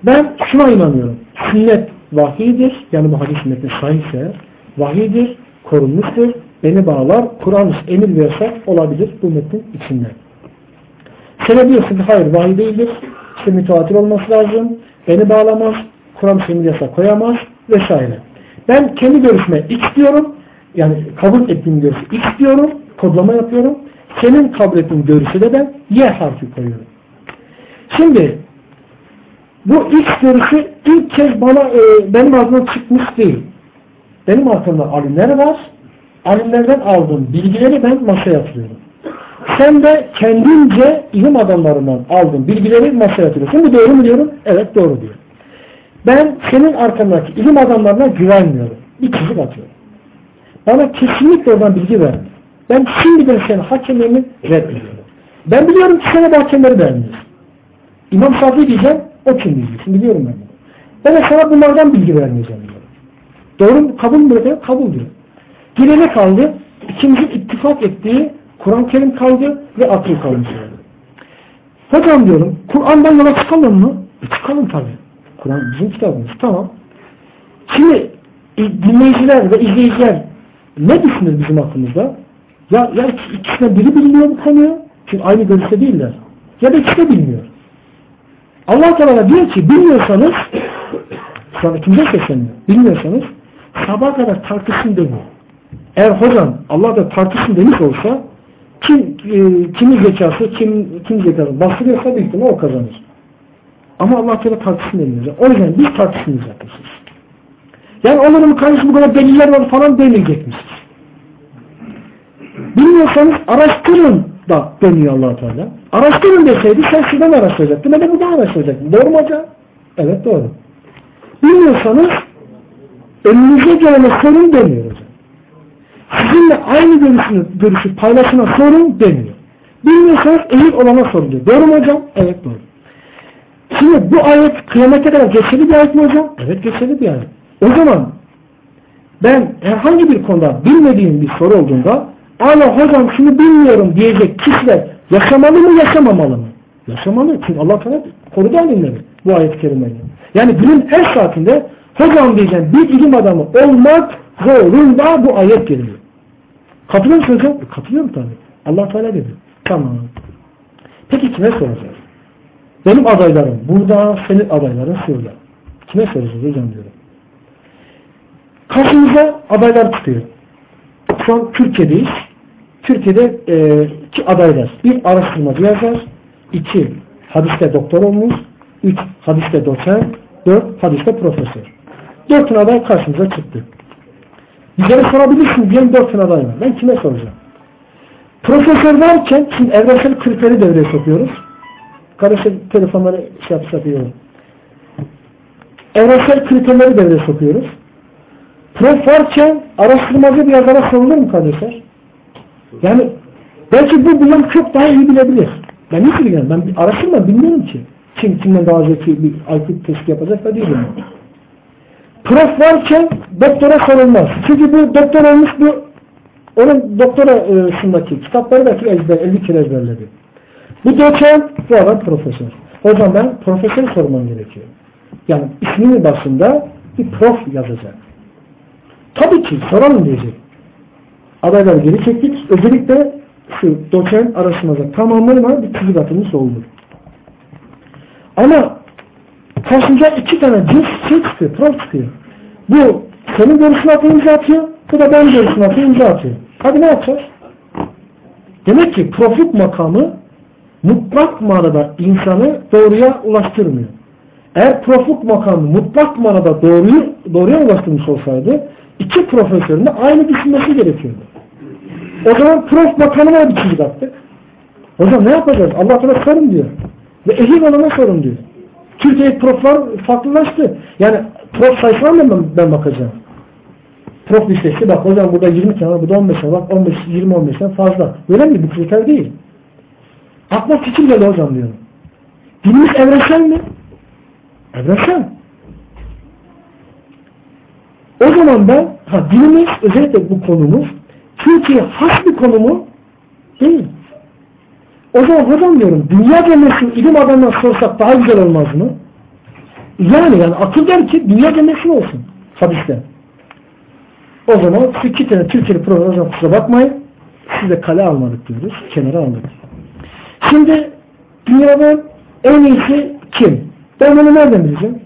[SPEAKER 1] ben şuna inanıyorum. Sünnet vahidir. Yani bu hadis metni sahihse vahidir, korunmuştur. Beni bağlar. Kur'an emir ve olabilir bu metnin içinde. Sen diyorsun hayır vahiy değildir. İşte mütevatir olması lazım. Beni bağlamaz. Kur'an emir yasa koyamaz vesaire. Ben kendi görüşme X diyorum. Yani kabul ettiğim görüşü X diyorum. Kodlama yapıyorum. Senin kabul ettiğin görüşü de ben Y harfi koyuyorum. Şimdi bu X görüşü ilk kez bana e, benim ağzımdan çıkmış değil. Benim aklımda alimler var. Alimlerden aldığım bilgileri ben masaya atıyorum. Sen de kendince ilim adamlarından aldığın bilgileri masaya atıyorsun. Bu doğru mu diyorum? Evet doğru diyor. Ben senin arkandaki ilim adamlarına güvenmiyorum. Bir çizik atıyorum. Bana kesinlikle oradan bilgi ver. Ben şimdiden senin hakemlerini reddediyorum. Ben biliyorum ki sana bu hakemleri beğenmiyorsun. İmam Şafii diyeceğim, o kim diyeceksin. Biliyorum ben. Ben de sana bunlardan bilgi vermeyeceğim. Diyorum. Doğru mu? Kabul mü? Kabul Kabuldur. Geriye kaldı? İkinci ittifak ettiği Kur'an-ı Kerim kaldı ve akıl kalmış. Hocam diyorum, Kur'an'dan yola çıkalım mı? E çıkalım tabii. Kur'an bizim kitabımız. Tamam. Şimdi dinleyiciler ve izleyiciler ne düşünür bizim aklımızda? Ya, ya ikisine biri bilmiyor bu konuyu. Çünkü aynı görüşte değiller. Ya da ikisi de bilmiyor. Allah Teala diyor ki bilmiyorsanız şu an kimse sesleniyor. Bilmiyorsanız sabah kadar tartışın demiyor. Eğer hocam Allah da tartışın demiş olsa kim e, kimin zekası kim kim zekası bastırıyorsa büyük o kazanır. Ama Allah Teala tartışsın demiyor. O yüzden biz tartışmayacakmışız. Yani onların karşısında bu kadar deliller var falan demeyecekmişiz. Bilmiyorsanız araştırın da deniyor allah Teala. Araştırın deseydi sen şuradan araştıracaktın. Ben de buradan araştıracaktım. Doğru mu hocam? Evet doğru. Bilmiyorsanız önünüze gelene sorun demiyor hocam. Sizinle aynı görüşünü, görüşü paylaşına sorun demiyor. Bilmiyorsanız eğil olana sorun diyor. Doğru mu hocam? Evet doğru. Şimdi bu ayet kıyamete kadar geçerli bir ayet mi hocam? Evet geçerli bir ayet. O zaman ben herhangi bir konuda bilmediğim bir soru olduğunda Hala hocam şunu bilmiyorum diyecek kişiler yaşamalı mı yaşamamalı mı? Yaşamalı. Çünkü Allah Teala korudu alimleri bu ayet-i kerimeyi. Yani günün her saatinde hocam diyeceğim bir ilim adamı olmak zorunda bu ayet geliyor. Katılıyor musun hocam? E, katılıyorum tabii. Allah Teala dedi. Tamam. Peki kime soracağız? Benim adaylarım burada, senin adayların şurada. Kime soracağız hocam diyorum. Karşımıza adaylar çıkıyor. Şu an Türkiye'deyiz. Türkiye'de e, iki adaylar. Bir araştırmacı yazar. iki hadiste doktor olmuş. Üç hadiste doçent. Dört hadiste profesör. Dört aday karşımıza çıktı. Bizlere sorabilirsiniz diyen dört tane aday var. Ben kime soracağım? Profesör varken şimdi evrensel kriteri devreye sokuyoruz. Kardeşler telefonları şey yapıyorum. Evrensel kriterleri devreye sokuyoruz. Prof varken araştırmacı bir yazara sorulur mu kardeşler? Yani belki bu bundan çok daha iyi bilebilir. Ben hiç bilmiyorum. Ben araştırma bilmiyorum ki. Kim kimden daha zeki bir IQ testi yapacak da değilim. Prof varken doktora sorulmaz. Çünkü bu doktor olmuş bu onun doktorasındaki kitapları belki ezber, 50 kere ezberledi. Bu doçent, bu adam profesör. O zaman profesör sormam gerekiyor. Yani isminin başında bir prof yazacak. Tabii ki soralım diyecek. Adayları geri çektik. Özellikle şu doçent arasında tamamlarına bir çizgi atılmış olur. Ama karşımıza iki tane cins şey çıkıyor, prof çıkıyor. Bu senin görüşüne atıyor, imza atıyor. Bu da ben görüşüne atıyor, imza atıyor. Hadi ne yapacağız? Demek ki profit makamı mutlak manada insanı doğruya ulaştırmıyor. Eğer profit makamı mutlak manada doğruyu, doğruya ulaştırmış olsaydı iki profesörün de aynı düşünmesi gerekiyordu. O zaman prof makamına bir çizgi attık. Zaman ne yapacağız? Allah Teala sorun diyor. Ve ehil olana sorun diyor. Türkiye'de proflar farklılaştı. Yani prof sayısına ben, ben bakacağım? Prof listesi bak hocam burada 20 tane, burada 15 tane, bak 15, 20, 15'ten fazla. Öyle mi? Bu kriter değil. Akla fikir geliyor hocam diyorum. Dinimiz evrensel mi? Evrensel. O zaman ben, ha dinimiz, özellikle bu konumuz, Türkiye has bir konu mu? Değil. O zaman hocam diyorum, dünya cennetini ilim adamına sorsak daha güzel olmaz mı? Yani yani akıl der ki dünya cennetine olsun. Hadiste. O zaman şu iki tane Türkiye'li program bakmayın. Size kale almadık diyoruz. Kenara aldık. Şimdi dünyanın en iyisi kim? Ben bunu nereden bileceğim?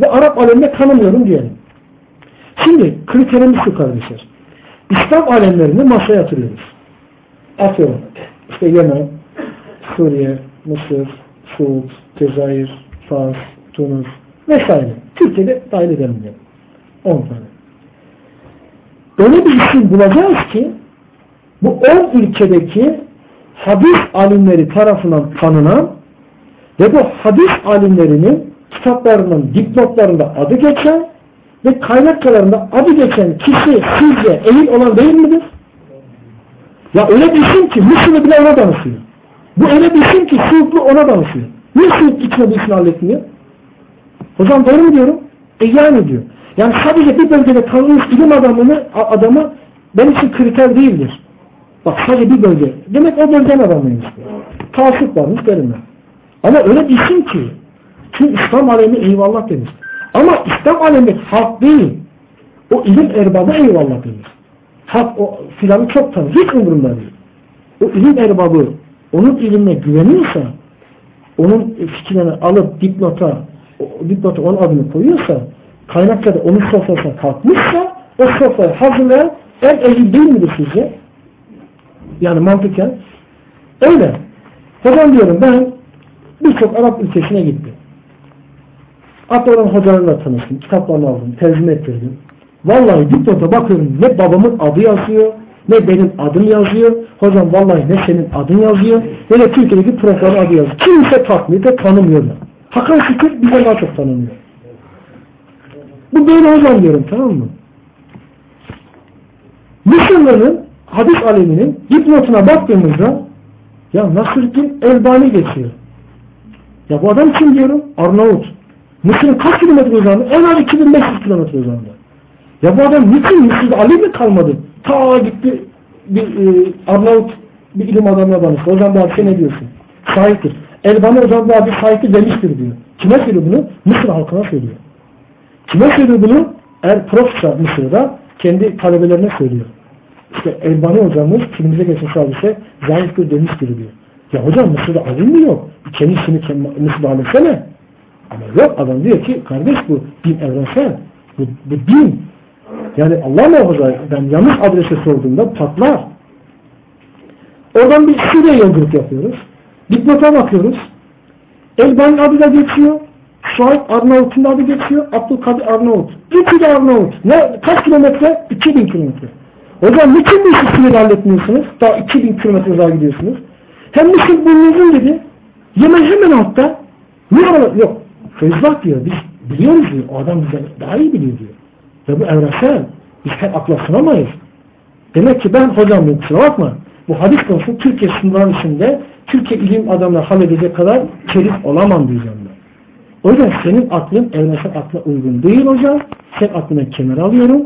[SPEAKER 1] Ve Arap aleminde tanımıyorum diyelim. Şimdi kriterimiz şu kardeşler. İslam alemlerini masaya yatırıyoruz. Atıyorum. İşte Yemen, Suriye, Mısır, Suud, Cezayir, Fas, Tunus vesaire. Türkiye'de dahil edelim diyelim. 10 tane. Böyle bir isim bulacağız ki bu 10 ülkedeki hadis alimleri tarafından tanınan ve bu hadis alimlerinin kitaplarının dipnotlarında adı geçen ve kaynaklarında adı geçen kişi sizce ehil olan değil midir? Ya öyle bir isim ki Müslüm'ü bile ona danışıyor. Bu öyle bir isim ki Suudlu ona danışıyor. Niye Suud gitme bu işini halletmiyor? Hocam doğru mu diyorum? E yani diyor. Yani sadece bir bölgede tanınmış ilim adamını, adamı benim için kriter değildir. Bak sadece bir bölge. Demek o bölgenin adamıymış. Tasip varmış derim ben. Ama öyle bir isim ki tüm İslam alemi eyvallah demiş. Ama İslam alemi halk değil. O ilim erbabı eyvallah demiş. Halk o filanı çok tanır. Hiç umurumda değil. O ilim erbabı onun ilimine güveniyorsa onun fikirlerini alıp dipnota dipnota onun adını koyuyorsa kaynakçada onun sofrasına kalkmışsa o sofrayı hazırlayan en ehil değil midir sizce? Yani mantıken öyle. Hocam diyorum ben birçok Arap ülkesine gittim. Hatta oranın hocalarla tanıştım. Kitaplarını aldım. Tercüme ettirdim. Vallahi dipnota bakıyorum ne babamın adı yazıyor ne benim adım yazıyor. Hocam vallahi ne senin adın yazıyor ne de Türkiye'deki profların adı yazıyor. Kimse takmıyor da tanımıyorlar. Hakan Şükür bize daha çok tanınıyor. Bu böyle hocam diyorum tamam mı? Mısırlı'nın hadis aleminin dipnotuna baktığımızda ya Nasırkin Elbani geçiyor. Ya bu adam kim diyorum? Arnavut. Mısır'ın kaç kilometre uzandı? En az 2500 kilometre uzandı. Ya bu adam niçin Mısır'da Ali mi kalmadı? Ta gitti bir e, Arnavut bir ilim adamına danıştı. Hocam bu hadise ne diyorsun? Sahiptir. Elbani hocam bu hadis sahiptir demiştir diyor. Kime söylüyor bunu? Mısır halkına söylüyor. Kime söylüyor bunu? Eğer profsa Mısır'da kendi talebelerine söylüyor. İşte Elbani hocamız filmimize geçen hadise zayıftır demiştir diyor. Ya hocam Mısır'da alim mi yok? Kendisini Mısır'da alimsene. Ama yok adam diyor ki kardeş bu din evrensel. Bu, bu din. Yani Allah muhafaza ben yanlış adrese sorduğumda patlar. Oradan bir Suriye yolculuk yapıyoruz. Dipnota bakıyoruz. Elbani adı da geçiyor. Şuayb Arnavut'un adı geçiyor. Abdülkadir Arnavut. Üçü de Arnavut. Ne, kaç kilometre? 2000 kilometre. Hocam niçin bu işi sınır halletmiyorsunuz? Daha 2000 kilometre uzağa gidiyorsunuz. Hem Mısır burnunuzun dedi. Yemen hemen altta. Niye arada? Yok. Feyzullah diyor. Biz biliyoruz diyor. O adam bize daha iyi biliyor diyor. Ve bu evrensel. Biz her akla sınamayız. Demek ki ben hocam kusura bakma. Bu hadis konusu Türkiye sınırları içinde Türkiye ilim adamları halledecek kadar çelik olamam diyeceğim ben. O yüzden senin aklın evrensel akla uygun değil hocam. Sen aklına kemer alıyorum.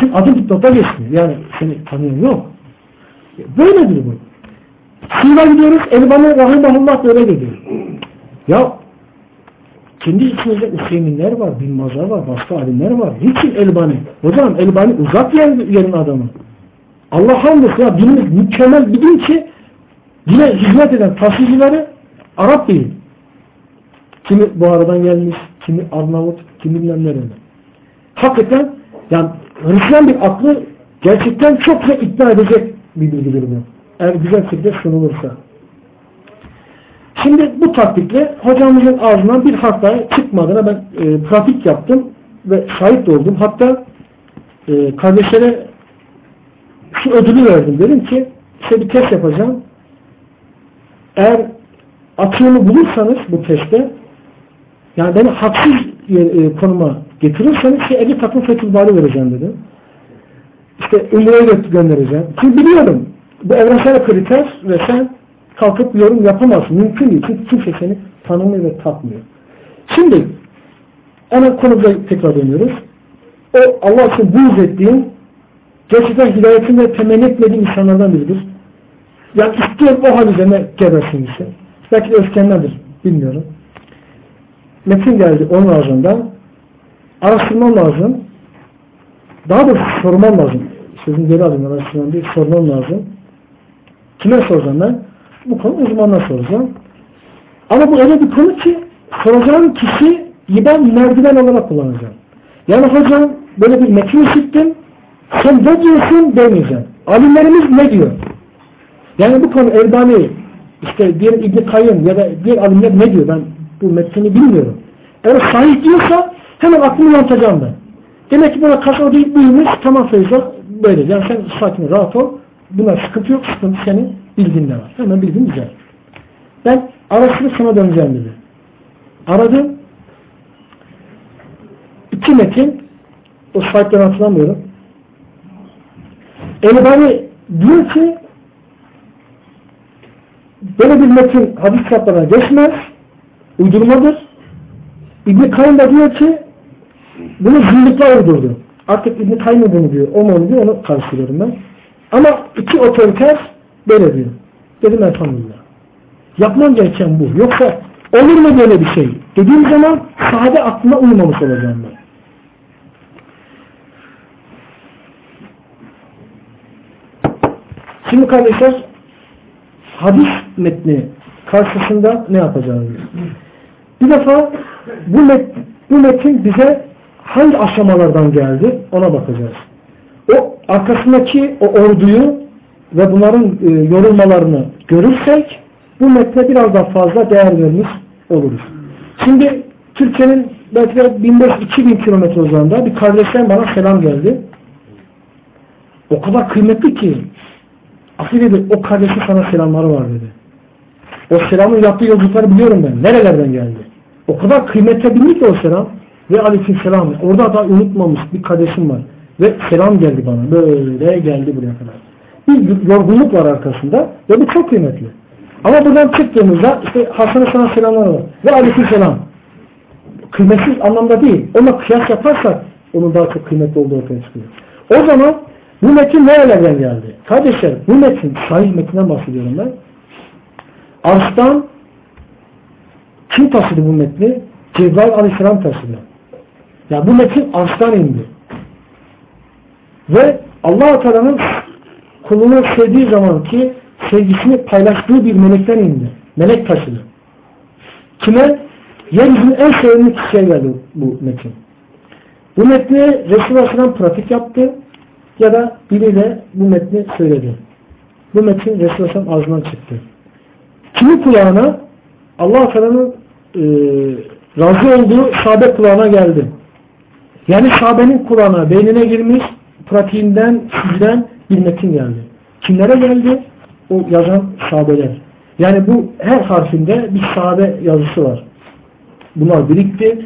[SPEAKER 1] Sen adım dipnota geçmiyor. Yani seni tanıyorum yok. Böyledir bu. Sivas'a gidiyoruz. Elvan'a rahimahullah böyle gidiyor. Ya kendi içimizde Hüseyinler var, Bilmazlar var, başka alimler var. Niçin Elbani? Hocam Elbani uzak yer, yerin adamı. Allah hamdolsun ya dinimiz mükemmel bir din ki dine hizmet eden tasvircileri Arap değil. Kimi bu aradan gelmiş, kimi Arnavut, kimi bilmem nereden. Hakikaten yani Hristiyan bir aklı gerçekten çok güzel ikna edecek bir bilgidir bu. Eğer güzel şekilde sunulursa. Şimdi bu taktikle hocamızın ağzından bir harf çıkmadığına ben e, pratik yaptım ve şahit oldum. Hatta e, kardeşlere şu ödülü verdim. Dedim ki size bir test yapacağım. Eğer atığını bulursanız bu testte yani beni haksız e, konuma getirirseniz size 50 takım fetih vereceğim dedim. İşte Ümre'ye göndereceğim. Çünkü biliyorum bu evrensel kriter ve sen kalkıp yorum yapamazsın. Mümkün değil. Çünkü kimse seni tanımıyor ve tatmıyor. Şimdi hemen konuda tekrar dönüyoruz. O Allah için buğz ettiğin gerçekten hidayetinde temenni etmediğin insanlardan biridir. Yani istiyor o hal üzerine gebersin ise. Belki de öfkendendir. Bilmiyorum. Metin geldi onun ağzından. Araştırman lazım. Daha da sorman lazım. Sözün geri alayım araştırman değil. Sorman lazım. Kime soracağım ben? Bu konu uzmanına soracağım. Ama bu öyle bir konu ki soracağım kişi ben merdiven olarak kullanacağım. Yani hocam böyle bir metin işittim sen ne diyorsun demeyeceğim. Alimlerimiz ne diyor? Yani bu konu Elbani işte diğer İbni Kayyum ya da diğer alimler ne diyor? Ben bu metni bilmiyorum. Eğer sahih diyorsa hemen aklımı yantacağım ben. Demek ki buna karşı o değil buymuş. Tamam Feyza böyle. Yani sen sakin rahat ol. Buna sıkıntı yok. Sıkıntı senin bilginde var. Hemen bilgin güzel. Ben arasını sana döneceğim dedi. Aradım. İki metin o slaytları hatırlamıyorum. Elbani diyor ki böyle bir metin hadis kitaplarına geçmez. Uydurmadır. İbn-i da diyor ki bunu zındıklar uydurdu. Artık İbn-i Kayyum bunu diyor. O mu diyor onu karıştırıyorum ben. Ama iki otoriter böyle diyor. Dedim elhamdülillah. Yapmam gereken bu. Yoksa olur mu böyle bir şey? Dediğim zaman sade aklıma uymamış olacağım ben. Şimdi kardeşler hadis metni karşısında ne yapacağız? Bir defa bu, met, bu metin bize hangi aşamalardan geldi ona bakacağız. O arkasındaki o orduyu ve bunların e, yorulmalarını görürsek bu metne biraz daha fazla değer vermiş oluruz. Şimdi Türkiye'nin belki de 1500-2000 kilometre uzağında bir kardeşten bana selam geldi. O kadar kıymetli ki Afi dedi o kardeşin sana selamları var dedi. O selamın yaptığı yolculukları biliyorum ben. Nerelerden geldi. O kadar kıymetli bildi ki o selam. Ve aleyküm selam. Orada da unutmamış bir kardeşim var. Ve selam geldi bana. Böyle geldi buraya kadar. Bir yorgunluk var arkasında. Ve bu çok kıymetli. Ama buradan çıktığımızda işte Hasan'a sana selamlar var. Ve aleyküm selam. Kıymetsiz anlamda değil. Ona kıyas yaparsak onun daha çok kıymetli olduğu ortaya çıkıyor. O zaman bu metin nerelerden geldi? Kardeşler bu metin, sahih metinden bahsediyorum ben. Ars'tan kim taşıdı bu metni? Cebrail aleyhisselam taşıdı. Ya bu metin Ars'tan indi. Ve allah Teala'nın kulunu sevdiği zaman ki sevgisini paylaştığı bir melekten indi. Melek taşıdı. Kime? Yeryüzünün en sevimli kişiye geldi bu metin. Bu metni Aleyhisselam pratik yaptı ya da biriyle bu metni söyledi. Bu metin Resulullah ağzından çıktı. Kimi kulağına Allah Teala'nın e, razı olduğu sahabe kulağına geldi. Yani sahabenin kulağına, beynine girmiş, pratiğinden, sizden bir metin geldi. Kimlere geldi? O yazan sahabeler. Yani bu her harfinde bir sahabe yazısı var. Bunlar birikti.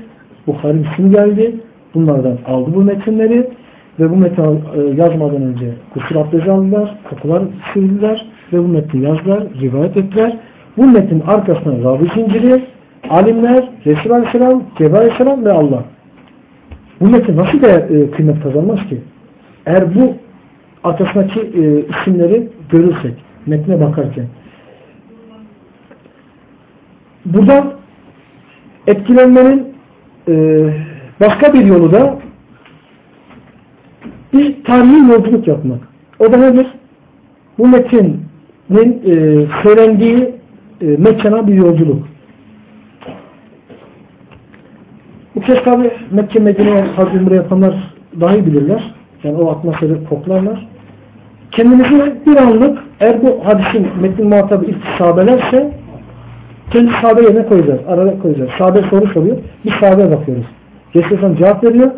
[SPEAKER 1] Bukhari Müslüm geldi. Bunlardan aldı bu metinleri ve bu metni e, yazmadan önce kusur abdesti aldılar, kokular sürdüler ve bu metni yazdılar, rivayet ettiler. Bu metnin arkasından Rabi zinciri, alimler, Resulü Aleyhisselam, Cebrail Aleyhisselam ve Allah. Bu metin nasıl da e, kıymet kazanmaz ki? Eğer bu arkasındaki e, isimleri görürsek, metne bakarken. Buradan etkilenmenin e, başka bir yolu da bir tarihi yolculuk yapmak. O da nedir? Bu metinin e, söylendiği e, mekana bir yolculuk. Bu kez tabi Mekke Medine'ye Hacı Umre yapanlar dahi bilirler. Yani o atmosferi koklarlar. Kendimizi bir anlık eğer bu hadisin metnin muhatabı ilk sahabelerse kendi sahabe yerine koyacağız. Arada koyacağız. Sahabe soru soruyor. Bir sahabeye bakıyoruz. Resulullah cevap veriyor.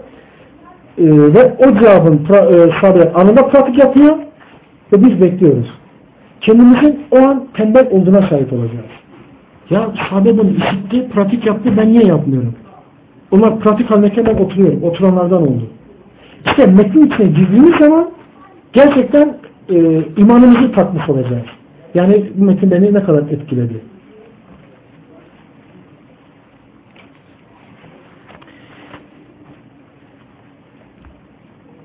[SPEAKER 1] Ee, ve o cevabın e, sahabe anında pratik yapıyor ve biz bekliyoruz. Kendimizin o an tembel olduğuna şahit olacağız. Ya sahabe bunu işitti, pratik yaptı, ben niye yapmıyorum? Onlar pratik halindeyken ben oturuyorum. Oturanlardan oldu. İşte metnin içine girdiğimiz zaman gerçekten e, imanımızı tatmış olacağız. Yani bu metin beni ne kadar etkiledi.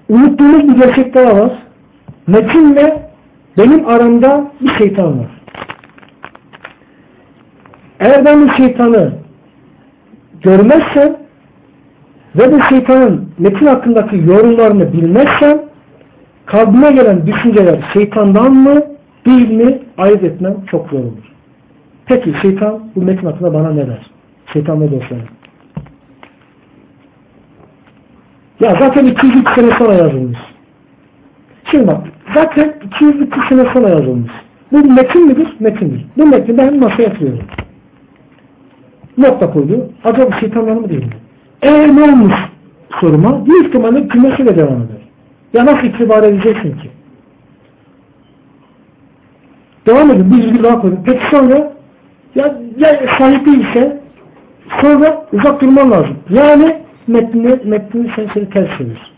[SPEAKER 1] Unuttuğumuz bir gerçek daha var. Metinle benim aramda bir şeytan var. Eğer ben bu şeytanı görmezsem ve bu şeytanın metin hakkındaki yorumlarını bilmezsem kalbime gelen düşünceler şeytandan mı değil mi ayırt etmem çok zor olur. Peki şeytan bu metin hakkında bana ne der? Şeytan ne dostlarım? Ya zaten 202 sene sonra yazılmış. Şimdi bak zaten 202 sene sonra yazılmış. Bu metin midir? Metindir. Bu metni ben masaya yatırıyorum. Nokta koydu. Acaba şeytanlar mı değil mi? Eğer ne olmuş soruma? Bir ihtimalle kümesiyle devam eder. Ya nasıl itibar edeceksin ki? Devam edin. Bir virgül daha koydum. Peki sonra ya, ya sahip değilse sonra uzak durman lazım. Yani metnini, metnini sen seni ters çevir.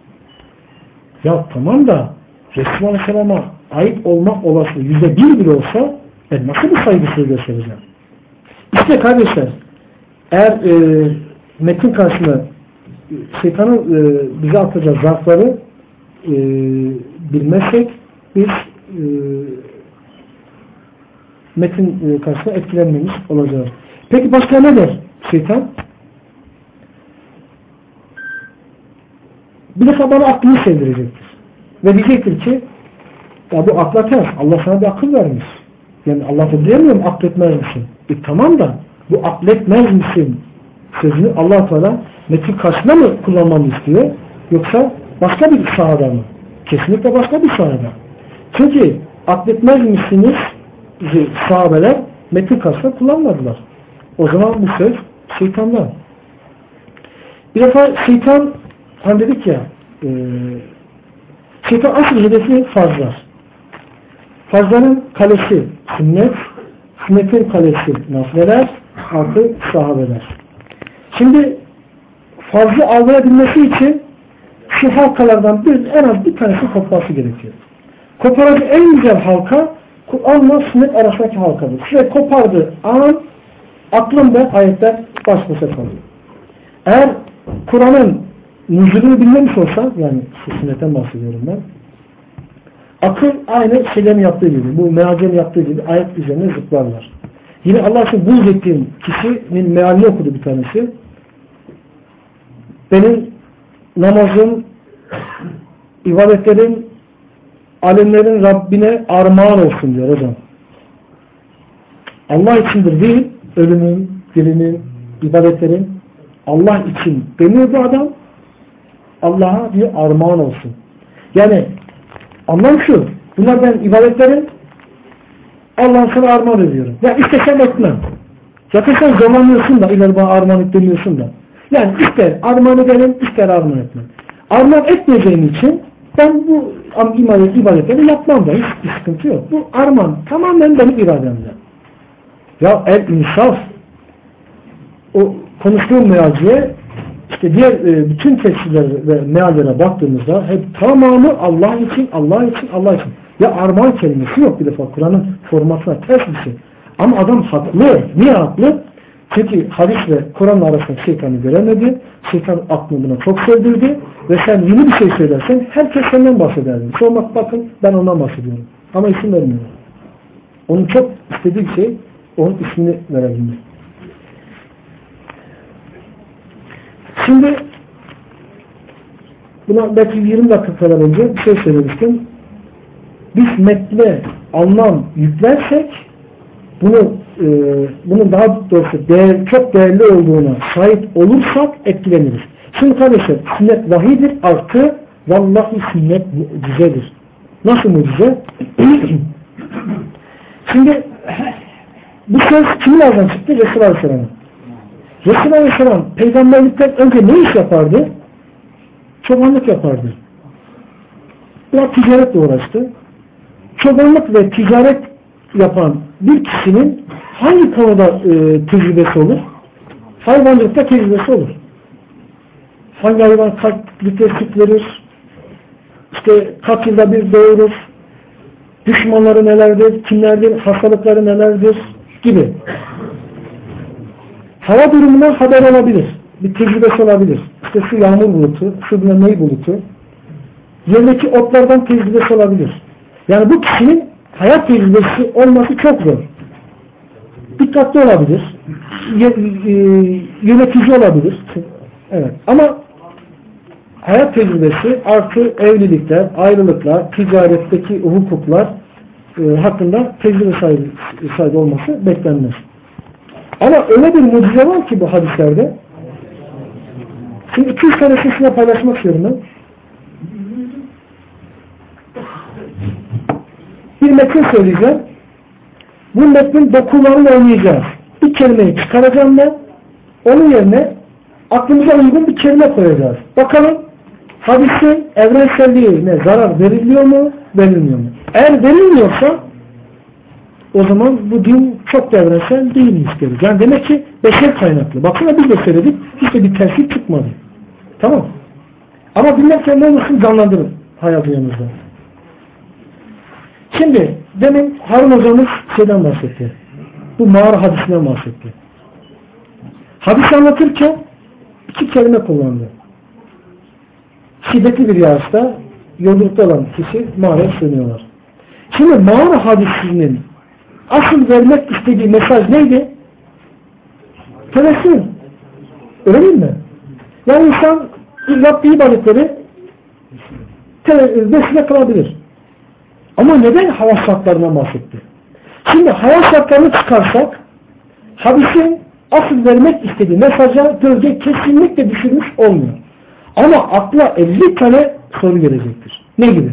[SPEAKER 1] Ya tamam da Resulullah Aleyhisselam'a ait olmak olasılığı yüzde bir bile olsa ben nasıl bir saygısızlığı göstereceğim? İşte kardeşler eğer e, metin karşısında şeytanın e, bize atacağı zarfları e, bilmezsek biz e, metin e, karşısında etkilenmemiş olacağız. Peki başka ne der şeytan? Bir defa bana aklını sevdirecektir. Ve diyecektir ki ya bu akla ters. Allah sana bir akıl vermiş. Yani Allah da diyemiyor mu akletmez misin? E tamam da bu akletmez misin sözünü allah Teala metin karşısında mı kullanmamı istiyor? Yoksa başka bir sahada mı? Kesinlikle başka bir sahada. Çünkü akletmez misiniz sahabeler metin karşısında kullanmadılar. O zaman bu söz şeytandan. Bir defa şeytan hani dedik ya e, şeytan asıl hedefi fazlar. Fazların kalesi sünnet, sünnetin kalesi nafileler, artı sahabeler. Şimdi fazla avlayabilmesi için şu halkalardan bir, en az bir tanesi kopması gerekiyor. Koparacı en güzel halka Kur'an'la sünnet arasındaki halkadır. Size kopardığı an aklımda ayetler baş başa kalıyor. Eğer Kur'an'ın nüzulünü bilmemiş olsa yani sünnetten bahsediyorum ben akıl aynı şeylerin yaptığı gibi bu mealcinin yaptığı gibi ayet üzerine zıplarlar. Yine Allah için buğz ettiğim kişinin mealini okudu bir tanesi. Benim namazım, ibadetlerim alemlerin Rabbine armağan olsun diyor hocam. Allah içindir değil, ölümün, dilimin, ibadetlerin Allah için demiyor bu adam. Allah'a bir armağan olsun. Yani anlam şu, bunlar ben ibadetlerin Allah'ın sana armağan ediyorum. Ya istesem etmem. Zaten sen zorlanıyorsun da ileri bana armağan ettirmiyorsun da. Yani ister armağan edelim, ister armağan etmem. Armağan etmeyeceğim için ben bu ibadet, ibadetleri yapmam da hiç sıkıntı yok. Bu armağan tamamen benim irademde. Ya el insaf o konuştuğum mealciye işte diğer e, bütün tefsirler ve meallere baktığımızda hep tamamı Allah için, Allah için, Allah için. Ya armağan kelimesi yok bir defa Kur'an'ın formatına ters bir şey. Ama adam haklı. Niye haklı? Çünkü hadis ve Kur'an arasında şeytanı göremedi. Şeytan aklını buna çok sevdirdi. Ve sen yeni bir şey söylersen herkes senden bahsederdi. Sormak bakın ben ondan bahsediyorum. Ama isim vermiyorum. Onun çok istediği şey onun ismini verebilmek. Şimdi buna belki 20 dakika kadar önce bir şey söylemiştim. Biz metne anlam yüklersek bunu e, bunun daha doğrusu değer, çok değerli olduğuna şahit olursak etkileniriz. Şimdi kardeşler sünnet vahidir artı vallahi sünnet mucizedir. Nasıl mucize? Şimdi bu söz kimin ağzından çıktı? Resulullah Aleyhisselam'ın. Resulullah Aleyhisselam peygamberlikten önce ne iş yapardı? Çobanlık yapardı. Biraz ticaretle uğraştı. Çobanlık ve ticaret yapan bir kişinin hangi konuda e, tecrübesi olur? Hayvancılıkta tecrübesi olur. Hangi hayvan kaç litre süt verir? İşte kaç yılda bir doğurur? Düşmanları nelerdir? Kimlerdir? Hastalıkları nelerdir? Gibi. Hava durumundan haber olabilir. Bir tecrübesi olabilir. İşte şu yağmur bulutu, şu ney bulutu. Yerdeki otlardan tecrübesi olabilir. Yani bu kişinin hayat tecrübesi olması çok zor. Dikkatli olabilir. E, yönetici olabilir. Evet. Ama hayat tecrübesi artı evlilikler, ayrılıklar, ticaretteki hukuklar e, hakkında tecrübe sahibi, sahibi olması beklenmez. Ama öyle bir mucize var ki bu hadislerde. Şimdi iki üç tanesini sizinle paylaşmak istiyorum ben. Bir metin söyleyeceğim. Bu metnin dokularını oynayacağız. Bir kelimeyi çıkaracağım ben. Onun yerine aklımıza uygun bir kelime koyacağız. Bakalım hadisin evrenselliğine zarar veriliyor mu, verilmiyor mu? Eğer verilmiyorsa o zaman bu din çok da evrensel değilmiş deriz. Yani demek ki beşer kaynaklı. Baksana biz de söyledik. Hiç de bir terslik çıkmadı. Tamam. Ama dinlerken ne olursun canlandırın hayatınızda. Şimdi demin Harun hocamız şeyden bahsetti. Bu mağara hadisinden bahsetti. Hadis anlatırken iki kelime kullandı. Şiddetli bir yağışta yolculukta olan kişi mağaraya sığınıyorlar. Şimdi mağara hadisinin asıl vermek istediği mesaj neydi? Tevessül. Öyle değil mi? Yani insan yaptığı ibadetleri vesile kılabilir. Ama neden hava şartlarına bahsetti? Şimdi hava şartlarını çıkarsak hadisin asıl vermek istediği mesaja gölge kesinlikle düşürmüş olmuyor. Ama akla 50 tane soru gelecektir. Ne gibi?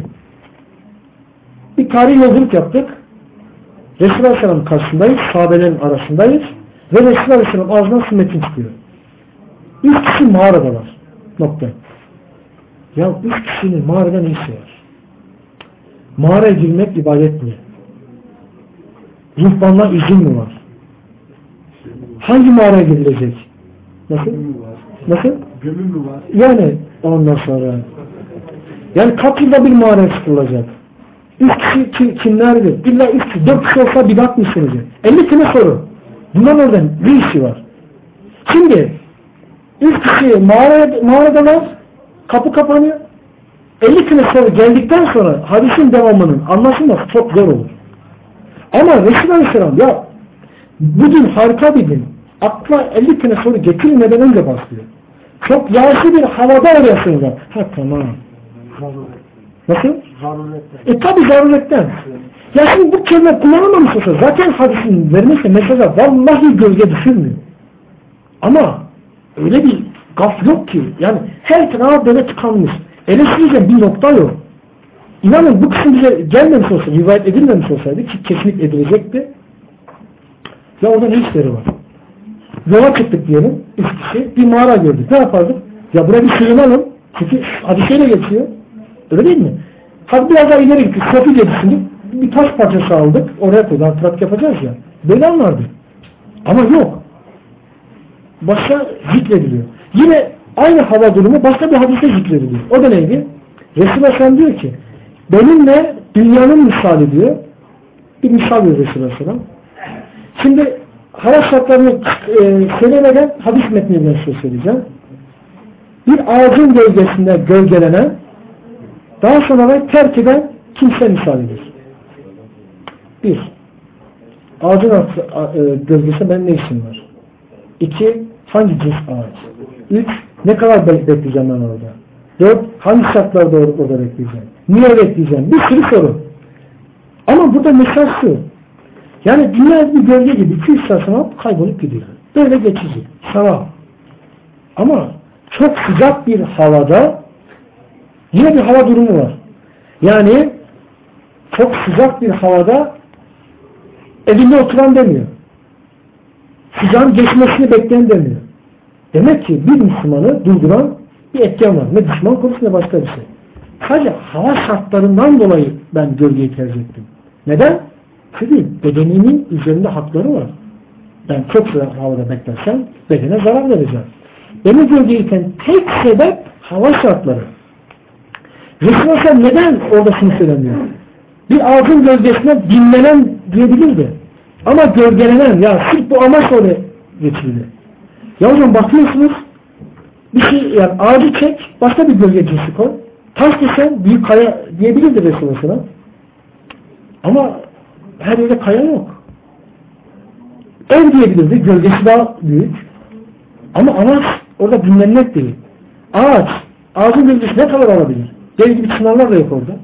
[SPEAKER 1] Bir tarih yolculuk yaptık. Resulullah Aleyhisselam karşısındayız. Sahabelerin arasındayız. Ve Resulullah Aleyhisselam ağzından sünnetin çıkıyor. Üç kişi mağaradalar. Nokta. Ya üç kişinin mağarada ne işi var? Mağaraya girmek ibadet mi? Ruhbanla izin mi var? Hangi mağaraya girilecek? Nasıl? Nasıl?
[SPEAKER 2] Gömü mü var?
[SPEAKER 1] Yani ondan sonra. Yani kaç yılda bir mağaraya çıkılacak? Üç kişi kim, kimlerdir? İlla üç kişi, dört kişi olsa bidat mısınız? Elli tane soru. Bundan oradan bir işi var. Şimdi üç kişi mağaraya, mağaradalar, kapı kapanıyor. 50 tane soru geldikten sonra hadisin devamının anlaşılması çok zor olur. Ama Resulü Aleyhisselam ya bu din harika bir din. Akla 50 tane soru getirilmeden önce başlıyor. Çok yağışlı bir havada arıyorsunuz. Ha tamam. Nasıl?
[SPEAKER 2] Zaruretten.
[SPEAKER 1] E tabi zaruretten. Ya şimdi bu kelime kullanılmamış olsa zaten hadisin vermesi mesela vallahi gölge düşürmüyor. Ama öyle bir gaf yok ki. Yani her taraf böyle tıkanmış. Eleştirecek bir nokta yok. İnanın bu kısım bize gelmemiş olsa, rivayet edilmemiş olsaydı ki kesinlikle edilecekti. Ya orada ne işleri var? Yola çıktık diyelim. Üç bir mağara gördük. Ne yapardık? Ya buraya bir sığınalım. Çünkü hadiseyle geçiyor. Öyle değil mi? Hadi biraz daha ileri gittik. Sofi düşündük. Bir taş parçası aldık. Oraya koyduk. Pratik yapacağız ya. Böyle anlardı. Ama yok. Başka zikrediliyor. Yine aynı hava durumu başka bir hadise zikrediliyor. O da neydi? Resulullah Aleyhisselam diyor ki benimle dünyanın misali diyor. Bir misal veriyor Resulullah Aleyhisselam. Şimdi hava şartlarını e, söylemeden hadis metnini ben size söyleyeceğim. Bir ağacın gölgesinde gölgelenen daha sonra da terk eden kimse misalidir. Bir, ağacın altı, e, gölgesi ben ne işim var? İki, hangi cins ağaç? Üç, ne kadar bekleyeceğim ben orada? Dört, hangi şartlarda orada, bekleyeceğim? Niye bekleyeceğim? Bir sürü soru. Ama burada mesaj şu. Yani dünya bir gölge gibi 200 saat sonra kaybolup gidiyor. Böyle geçici. Sana. Ama çok sıcak bir havada yine bir hava durumu var. Yani çok sıcak bir havada evinde oturan demiyor. Sıcağın geçmesini bekleyen demiyor. Demek ki bir Müslümanı durduran bir etken var. Ne düşman konusu ne başka bir şey. Sadece hava şartlarından dolayı ben gölgeyi tercih ettim. Neden? Çünkü bedenimin üzerinde hakları var. Ben çok sıcak havada beklersem bedene zarar vereceğim. Beni gölgeyken tek sebep hava şartları. Resulullah neden orada şunu? Bir ağacın gölgesine dinlenen diyebilirdi. Ama gölgelenen ya sırf bu amaç oraya getirildi. Ya hocam bakıyorsunuz bir şey yani ağacı çek başka bir gölge cinsi koy. Taş desen büyük kaya diyebilirdi Resulullah Ama her yerde kaya yok. Ev diyebilirdi. Gölgesi daha büyük. Ama amaç orada dinlenmek değil. Ağaç. Ağacın gölgesi ne kadar alabilir? Dev gibi çınarlar da yok orada.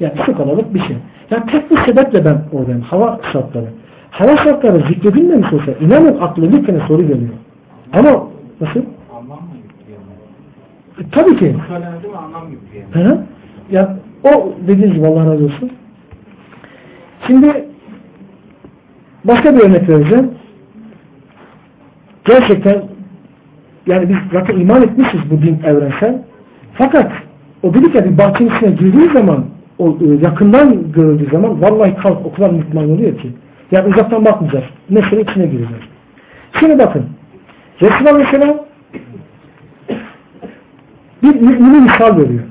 [SPEAKER 1] Yani şu kadarlık bir şey. Yani tek bir sebeple ben oradayım. Hava şartları. Hava şartları zikredilmemiş olsa inanın aklı bir tane soru geliyor. Ama nasıl? Anlam mı e, tabii ki. Söylendi mi anlam yüklüyor. Hı. Ya o dediğiniz gibi Allah razı olsun. Şimdi başka bir örnek vereceğim. Gerçekten yani biz zaten iman etmişiz bu din evrensel. Fakat o dedik ya bir bahçenin içine girdiği zaman o e, yakından görüldüğü zaman vallahi kalp o kadar mutmain oluyor ki. Yani uzaktan bakmayacağız. Mesele içine gireceğiz. Şimdi bakın. Resulullah Aleyhisselam bir müminin misal veriyor.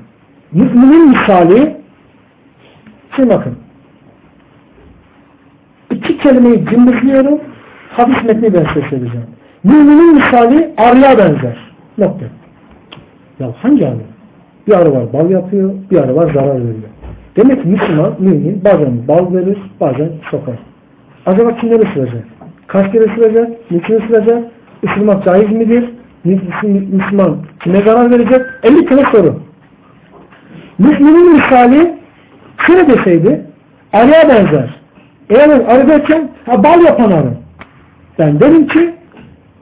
[SPEAKER 1] Müminin misali şimdi bakın iki kelimeyi cımbızlıyorum hadis metni ben size söyleyeceğim. Müminin misali arıya benzer. Nokta. Ya hangi arı? Bir arı var bal yapıyor, bir arı var zarar veriyor. Demek ki Müslüman, mümin bazen bal verir, bazen sokar. Acaba kimleri ısıracak? Kaç kere ısıracak? Niçin ısıracak? Isırmak caiz midir? Müslüman kime zarar verecek? 50 tane soru. Müslümanın misali şöyle deseydi arıya benzer. Eğer arı derken ha, bal yapan arı. Ben derim ki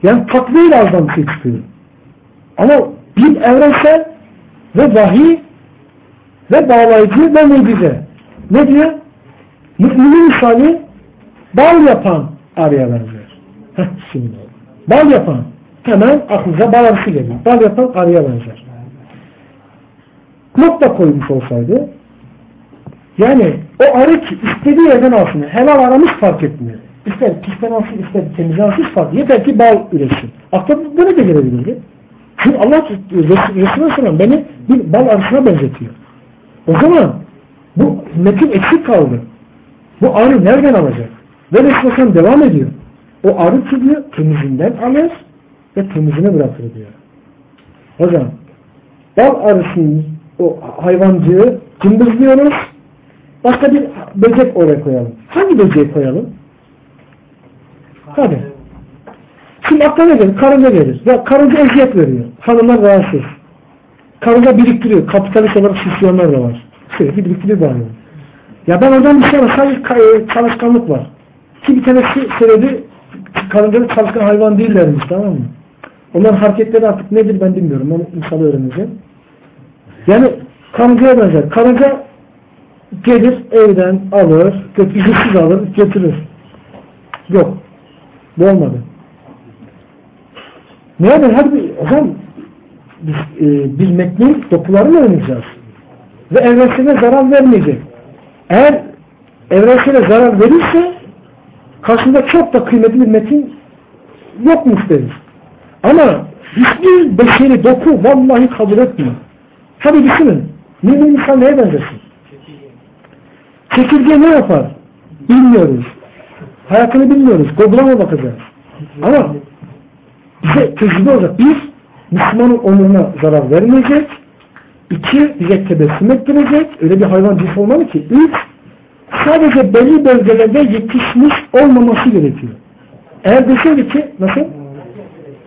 [SPEAKER 1] yani takviyle ağzından bir şey çıkıyor. Ama bir evrensel ve vahiy ve bağlayıcı ve mucize. Ne diyor? Müminin misali bal yapan arıya benzer. Heh, şimdi. Bal yapan. Hemen aklınıza bal arısı geliyor. Bal yapan arıya benzer. Nokta koymuş olsaydı yani o arı ki istediği yerden alsın. Helal aramış fark etmiyor. İster pisten alsın, ister temizden alsın fark Yeter ki bal üretsin. Akla böyle de gelebilirdi. Çünkü Allah Resulullah Sallam beni bir bal arısına benzetiyor. O zaman bu metin eksik kaldı. Bu arı nereden alacak? Ve Resulullah devam ediyor. O arı tutuyor, temizinden alır ve temizine bırakır diyor. Hocam bal arısının o hayvancığı cımbızlıyoruz. Başka bir böcek oraya koyalım. Hangi böceği koyalım? Hadi. Şimdi aklına gelir, karınca gelir. Ya karınca eziyet veriyor. Hanımlar rahatsız. Karınca biriktiriyor. Kapitalist olarak süsleyenler de var. Sürekli biriktiriyor bu Ya ben oradan bir şey var. Sadece e, çalışkanlık var. Ki bir tanesi söyledi karıncanın çalışkan hayvan değillermiş tamam mı? Onların hareketleri artık nedir ben bilmiyorum. Onu inşallah öğreneceğim. Yani karıncaya benzer. Karınca gelir evden alır, götürürsüz alır, götürür. Yok. Bu olmadı. Nerede? Hadi bir, hocam biz, e, biz metnin dokularını öğreneceğiz. Ve evrensele zarar vermeyecek. Eğer evrensele zarar verirse karşında çok da kıymetli bir metin yokmuş deriz. Ama hiçbir beşeri doku vallahi kabul etmiyor. Tabi düşünün. Mümin insan neye benzesin? Çekirge ne yapar? Bilmiyoruz. Hayatını bilmiyoruz. Google'a mı bakacağız? Ama bize tecrübe olacak. Bir, Müslümanın onuruna zarar vermeyecek. İki, bize tebessüm ettirecek. Öyle bir hayvan cinsi olmalı ki. Üç, sadece belli bölgelerde yetişmiş olmaması gerekiyor. Eğer deseydi ki, nasıl?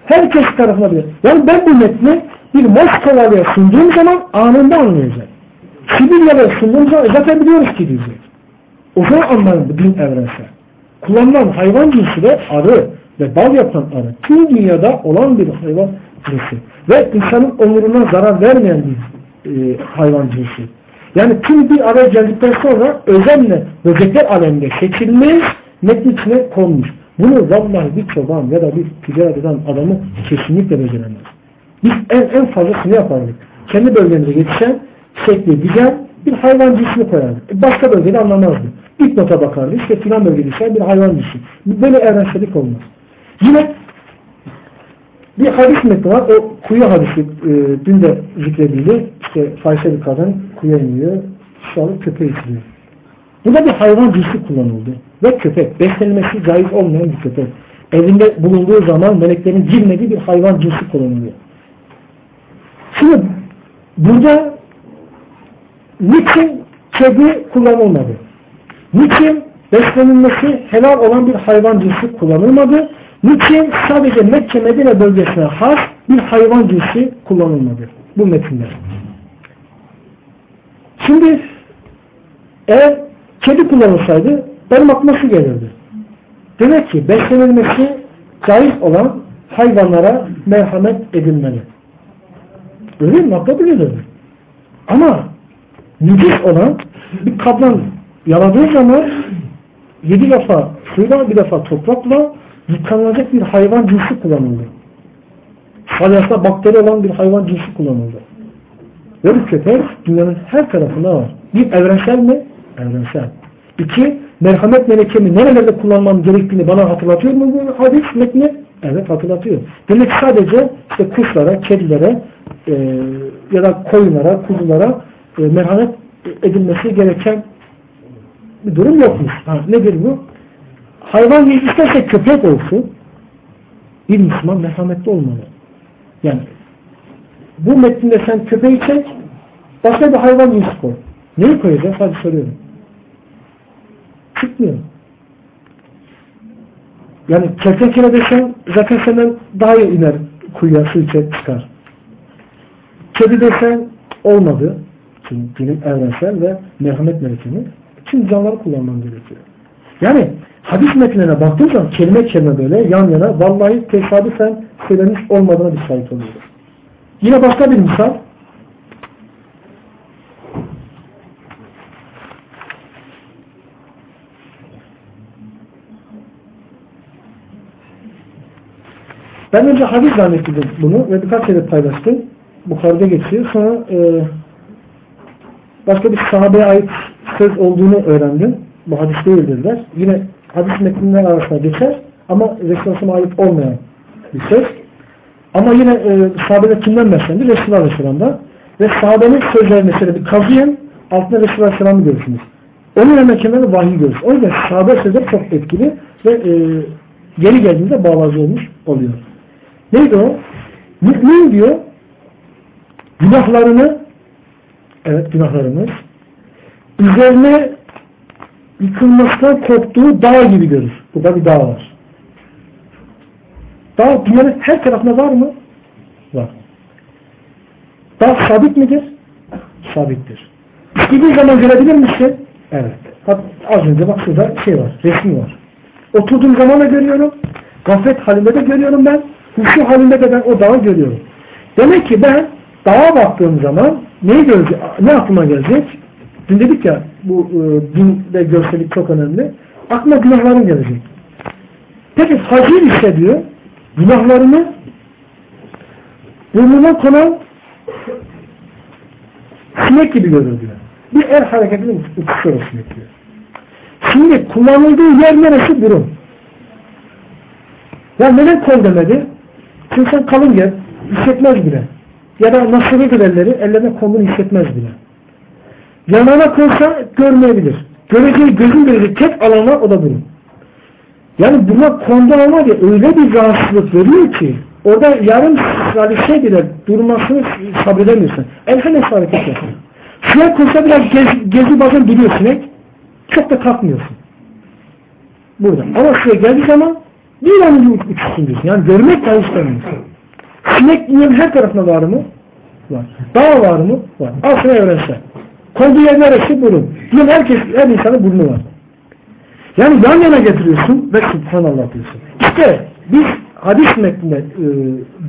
[SPEAKER 1] Herkes tarafına. Yani ben bu metni bir Moskovalı'ya sunduğum zaman anında anlayacak. Sibirya'ya sunduğum zaman zaten biliyoruz ki diyecek. O zaman anlarım bu din evrensel. Kullanılan hayvan cinsi de arı ve bal yapan arı. Tüm dünyada olan bir hayvan cinsi. Ve insanın onuruna zarar vermeyen bir e, hayvan cinsi. Yani tüm bir araya geldikten sonra özenle böcekler aleminde seçilmiş, metnin içine konmuş. Bunu vallahi bir çoban ya da bir ticaret eden adamı kesinlikle beceremez. Biz en, en fazlasını yapardık. Kendi bölgemizde yetişen şekli güzel bir hayvan cinsini koyardık. E, başka bölgede anlamazdı. İlk nota bakardı. İşte filan bölgede bir hayvan cinsi. Böyle evrensellik olmaz. Yine bir hadis metni var. O kuyu hadisi e, dün de zikredildi. İşte fahişe bir kadın kuyuya iniyor. An köpeği içiliyor. Burada bir hayvan cinsi kullanıldı. Ve köpek. Beslenmesi caiz olmayan bir köpek. Evinde bulunduğu zaman meleklerin girmediği bir hayvan cinsi kullanılıyor. Şimdi burada niçin kedi kullanılmadı? Niçin beslenilmesi helal olan bir hayvan cinsi kullanılmadı? Niçin sadece Mekke Medine bölgesine has bir hayvan cinsi kullanılmadı? Bu metinde. Şimdi eğer kedi kullanılsaydı benim aklıma şu gelirdi. Demek ki beslenilmesi caiz olan hayvanlara merhamet edilmeli. Öyle mi? Akla gelirdi. Ama nücus olan bir kablan yaladığı zaman yedi defa suyla bir defa toprakla yıkanılacak bir hayvan cinsi kullanıldı. Salyasında bakteri olan bir hayvan cinsi kullanıldı. Ve bu köpek dünyanın her tarafında var. Bir evrensel mi? Evrensel. İki, merhamet melekemi nerelerde kullanmam gerektiğini bana hatırlatıyor mu bu hadis metni? Evet hatırlatıyor. Demek sadece işte kuşlara, kedilere e, ya da koyunlara, kuzulara e, merhamet edilmesi gereken bir durum yokmuş. Ha, nedir bu? Hayvan isterse köpek olsun bir Müslüman merhametli olmalı. Yani bu metninde sen köpeği çek başka bir hayvan cinsi koy. Neyi koyacağız? Hadi soruyorum. Çıkmıyor. Yani kertenkele desen zaten senden daha iyi iner kuyuya su içe çıkar. Kedi desen olmadı. Çünkü dinim evrensel ve merhamet melekini. Tüm canlıları kullanman gerekiyor. Yani hadis metinlerine baktığın zaman kelime kelime böyle yan yana vallahi tesadüfen söylenmiş olmadığına bir şahit oluyoruz. Yine başka bir misal Ben önce hadis zannettim bunu ve birkaç kere paylaştım. Bukhari'de geçiyor. Sonra e, başka bir sahabeye ait söz olduğunu öğrendim. Bu hadis değildirler. Yine hadis metinler arasında geçer ama Resulullah'a ait olmayan bir söz. Ama yine e, sahabeler kimden beslendi? Resulullah Aleyhisselam'da. Ve sahabenin sözlerini mesela bir kazıyın altında Resulullah Aleyhisselam'ı görürsünüz. Onun hemen kenarında vahiy görürsünüz. O yüzden sahabe sözleri çok etkili ve e, geri geldiğinde bağlacı olmuş oluyor. Neydi o? Mümin diyor günahlarını evet günahlarımız üzerine yıkılmasından korktuğu dağ gibi görür. Burada bir dağ var. Dağ dünyanın her tarafında var mı? Var. Dağ sabit midir? Sabittir. İstediği zaman görebilir misin? Evet. Az önce bak şurada şey var, resmi var. Oturduğum zaman da görüyorum. Gaflet halinde de görüyorum ben. Huşu halinde de ben o dağı görüyorum. Demek ki ben dağa baktığım zaman neyi görecek, ne aklıma gelecek? Dün dedik ya bu e, dinde görselik çok önemli. Aklıma günahlarım gelecek. Peki fakir hissediyor. Günahlarını burnuna konan sinek gibi görür diyor. Bir el hareketini uçuşuyor sinek diyor. Şimdi kullanıldığı yer neresi? Burun. Ya neden kol demedi? Şimdi sen kalın gel, hissetmez bile. Ya da nasırıdır elleri, ellerine konduğunu hissetmez bile. Yanına konsa görmeyebilir. Göreceği, gözün göreceği tek alana o da bunun. Yani buna kondu ama diye öyle bir rahatsızlık veriyor ki orada yarım salise bile durmasını sabredemiyorsun. El hareket yapıyor. Sinek konsa biraz gez, gezi bazen duruyor sinek. Çok da kalkmıyorsun. Burada. Ama şuraya geldiği zaman bir an önce uçuşsun diyorsun. Yani görmek dahi istemiyorsun. Sinek dünyanın her tarafında var mı? Var. Dağ var mı? Var. Al sana öğrensen. Konduğu yer neresi? Burun. Dünyanın herkes, her insanın burnu var. Yani yan yana getiriyorsun ve subhanallah diyorsun. İşte biz hadis metnine e,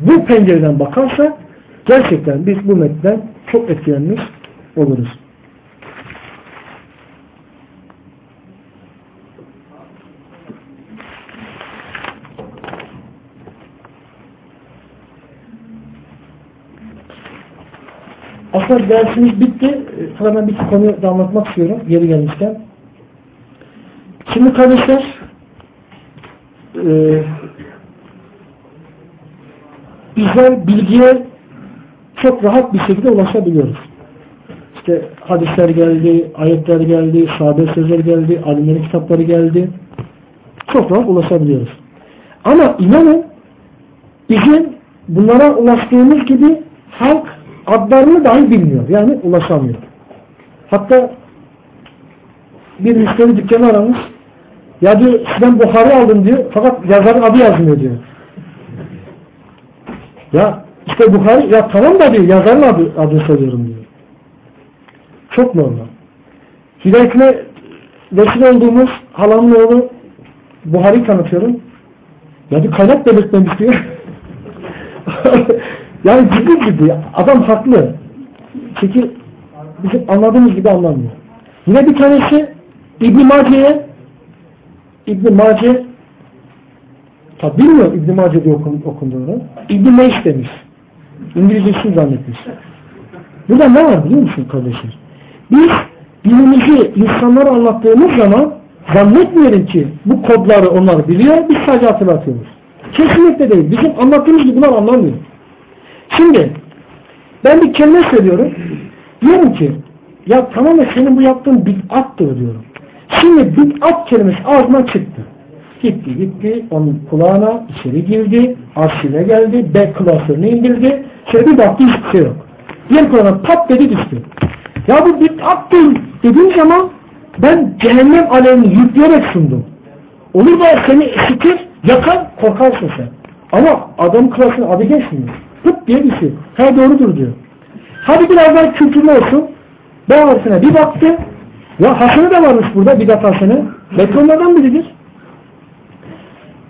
[SPEAKER 1] bu pencereden bakarsa gerçekten biz bu metnden çok etkilenmiş oluruz. Aslında dersimiz bitti. Sonra ben bir konuyu da anlatmak istiyorum. Geri gelmişken. Şimdi kardeşler e, bizler bilgiye çok rahat bir şekilde ulaşabiliyoruz. İşte hadisler geldi, ayetler geldi, sahabe sözler geldi, alimlerin kitapları geldi. Çok rahat ulaşabiliyoruz. Ama inanın bizim bunlara ulaştığımız gibi halk adlarını dahi bilmiyor. Yani ulaşamıyor. Hatta bir müşteri dükkanı aramış. Ya diyor sizden Buhari aldım diyor. Fakat yazarın adı yazmıyor diyor. Ya işte Buhari ya tamam da diyor yazarın adı, adını söylüyorum diyor. Çok normal. Hidayetine vesile olduğumuz halamın oğlu Buhari tanıtıyorum. Ya bir kaynak belirtmemiş diyor. yani ciddi ciddi. Adam haklı. Çünkü bizim anladığımız gibi anlamıyor. Yine bir tanesi İbn-i Mace'ye İbn-i Mace tabi bilmiyor İbn-i Mace diye okun, okunduğunu. İbn-i Meis demiş. İngilizcesini zannetmiş. Burada ne var biliyor musun kardeşler? Biz dinimizi insanlara anlattığımız zaman zannetmeyelim ki bu kodları onlar biliyor, biz sadece hatırlatıyoruz. Kesinlikle değil. Bizim anlattığımız gibi bunlar anlamıyor. Şimdi ben bir kelime söylüyorum. Diyorum ki ya tamam da senin bu yaptığın bid'attır diyorum. Şimdi bid'at kelimesi ağzından çıktı. Gitti gitti onun kulağına içeri girdi. Arşive geldi. B klasörünü indirdi. Şöyle bir baktı hiçbir şey yok. Diğer kulağına pat dedi düştü. Ya bu bid'attır dediğim zaman ben cehennem alevini yükleyerek sundum. Olur da seni ısıtır, yakar, korkarsın sen. Ama adam klasının adı geçmiyor. Pıt diye bir şey. Ha doğrudur diyor. Hadi biraz daha kültürlü olsun. B harfine bir baktı. Ya hasene de varmış burada bidat hasene. Belki onlardan biridir.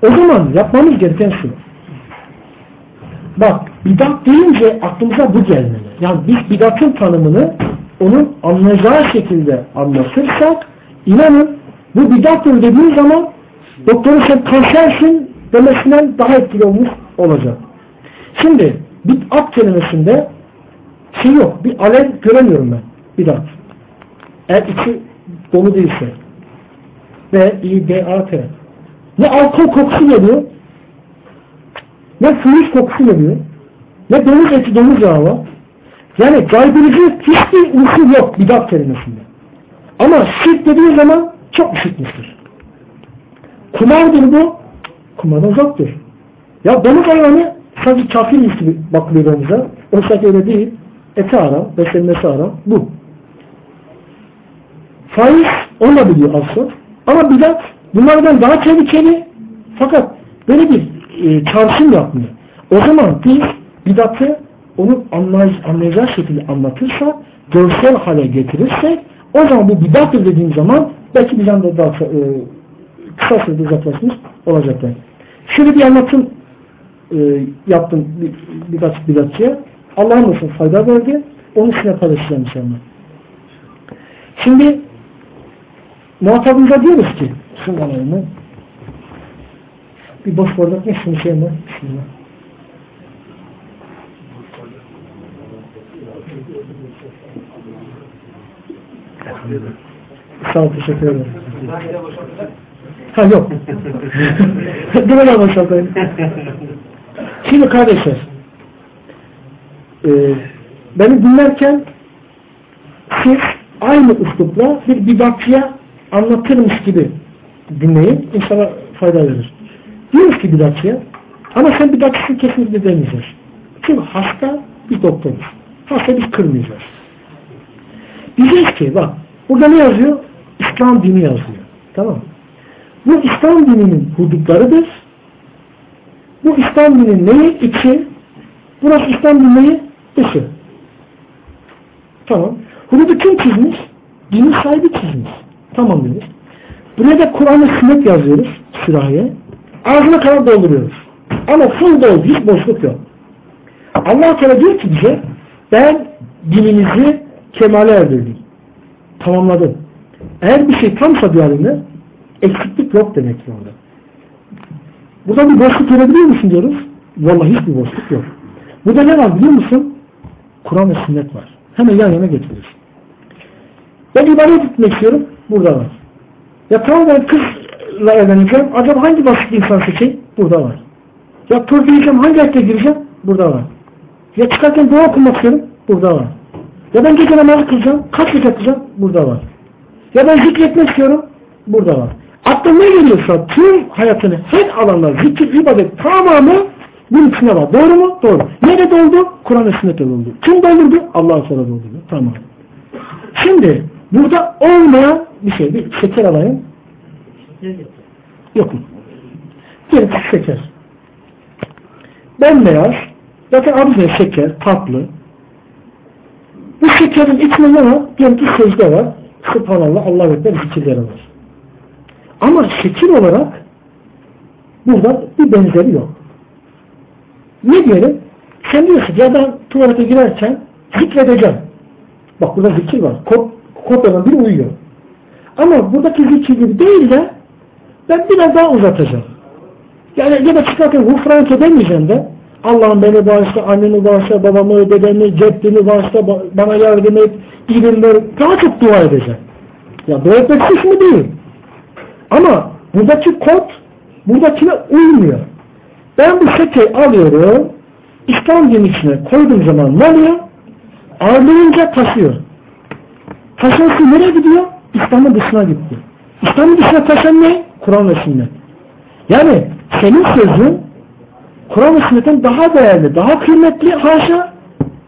[SPEAKER 1] O zaman yapmamız gereken şu. Bak bidat deyince aklımıza bu gelmeli. Yani biz bidatın tanımını onun anlayacağı şekilde anlatırsak inanın bu bidattır dediğin zaman doktorun sen kansersin demesinden daha etkili olmuş olacak. Şimdi bid'at kelimesinde şey yok. Bir alev göremiyorum ben. Bidat. Eğer içi dolu değilse. Ve İ-D-A-T. Ne alkol kokusu geliyor, ne fuhuş kokusu geliyor, ne domuz eti domuz yağı var. Yani caydırıcı hiçbir unsur yok bidat kelimesinde. Ama şirk dediği zaman çok işitmiştir. Kumardır bu, kumardan uzaktır. Ya domuz hayvanı sadece kafirmiş gibi bakılıyor domuza. Oysa ki öyle değil. Eti aram, beslenmesi aram. Bu. Faiz onu da biliyor aslında. Ama bidat bunlardan daha tehlikeli fakat böyle bir e, çağrışım yapmıyor. O zaman biz bidatı onun anlayacağı şekilde anlatırsa, görsel hale getirirsek o zaman bu bidattır dediğim zaman belki bir anda daha e, kısa sürede uzaklaşmış olacaklar. Şöyle bir anlatım yaptım bir, birkaç bidatçıya. Allah'ın olsun fayda verdi. Onun için paylaşacağım inşallah. Şimdi muhatabımıza diyoruz ki şunun alayını bir boş bardak ne şunu şey mi? Bismillah. Sağ ol, teşekkür ederim. Ha yok. Dur ben boşaltayım. Şimdi kardeşler e, beni dinlerken siz aynı üslupla bir bidatçıya anlatırmış gibi dinleyin. insana fayda verir. Diyoruz ki bidatçıya ama sen bidatçısın kesinlikle demeyeceğiz. Çünkü hasta bir doktoruz. Hasta biz kırmayacağız. Diyeceğiz ki bak burada ne yazıyor? İslam dini yazıyor. Tamam Bu İslam dininin hudutlarıdır. Bu dininin neyi? İçi. Burası dini neyi? Dışı. Tamam. Hududu kim çizmiş? Dinin sahibi çizmiş. Tamam demiş. Buraya da Kur'an-ı sünnet yazıyoruz sürahiye. Ağzına kadar dolduruyoruz. Ama full doldu. Hiç boşluk yok. Allah Teala diyor ki bize ben dininizi kemale erdirdim. Tamamladım. Eğer bir şey tamsa bir halinde eksiklik yok demek ki orada. Burada bir boşluk görebiliyor musun diyoruz. Vallahi hiçbir boşluk yok. Burada ne var biliyor musun? Kur'an ve sünnet var. Hemen yan yana getiriyoruz. Ben ibadet etmek istiyorum. Burada var. Ya tamam ben kızla evleneceğim. Acaba hangi basit insan seçeyim? Burada var. Ya tur gireceğim. Hangi ayette gireceğim? Burada var. Ya çıkarken dua okumak istiyorum. Burada var. Ya ben gece namazı kılacağım. Kaç gece kılacağım? Burada var. Ya ben zikretmek istiyorum. Burada var. Aklına geliyorsa tüm hayatını her alanda zikir, ibadet tamamı bunun içinde var. Doğru mu? Doğru. Nerede doldu? Kur'an ve sünnette doldu. Kim doldurdu? Allah sonra doldurdu. Tamam. Şimdi burada olmayan bir şey. Bir şeker alayım. Yok mu? Bir şeker. Bembeyaz. Zaten adı şeker, tatlı. Bu şekerin içinde ne var? Diyelim ki secde var. Subhanallah, Allah Ekber zikirleri var. Ama şekil olarak burada bir benzeri yok. Ne diyelim? Sen diyorsun ya ben tuvalete girerken zikredeceğim. Bak burada zikir var. Kod, kodlanan bir uyuyor. Ama buradaki zikir gibi değil de ben biraz daha uzatacağım. Yani ya da çıkarken gufranke demeyeceğim de Allah'ım beni bağışla, annemi bağışla, babamı, dedemi, ceddimi bağışla, bana yardım et, ilim ver. Daha çok dua edeceğim. Ya dua etmek suç mu değil? Ama buradaki kod buradakine uymuyor. Ben bu şekeyi alıyorum, dini içine koyduğum zaman ne oluyor? Ağırlayınca taşıyor. Taşırsa nereye gidiyor? İslam'ın dışına gitti. İslam'ın dışına taşan ne? Kur'an ve sünnet. Yani senin sözün Kur'an ve sünnetten daha değerli, daha kıymetli haşa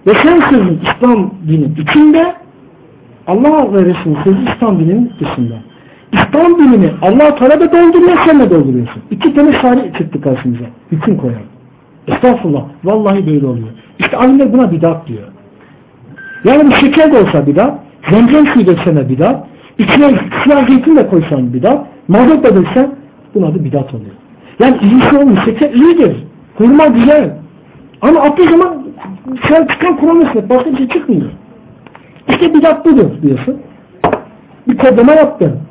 [SPEAKER 1] ve sen sözün İslam dinin içinde Allah ve Resulü sözü İslam dininin dışında. İslam dinini Allah Teala da dolduruyor, sen de dolduruyorsun. İki tane şahit çıktı karşımıza. Hüküm koyan. Estağfurullah. Vallahi böyle oluyor. İşte alimler buna bidat diyor. Yani bir şeker de olsa bidat, zemzem suyu döksene bidat, içine siyah zeytin de koysan bidat, mazot da döksen buna da bidat oluyor. Yani iyisi olmuş. Şeker iyidir. Hurma güzel. Ama attığı zaman sen çıkan Kur'an esnet. Başka bir şey çıkmıyor. İşte bidat budur diyorsun. Bir kodlama yaptın.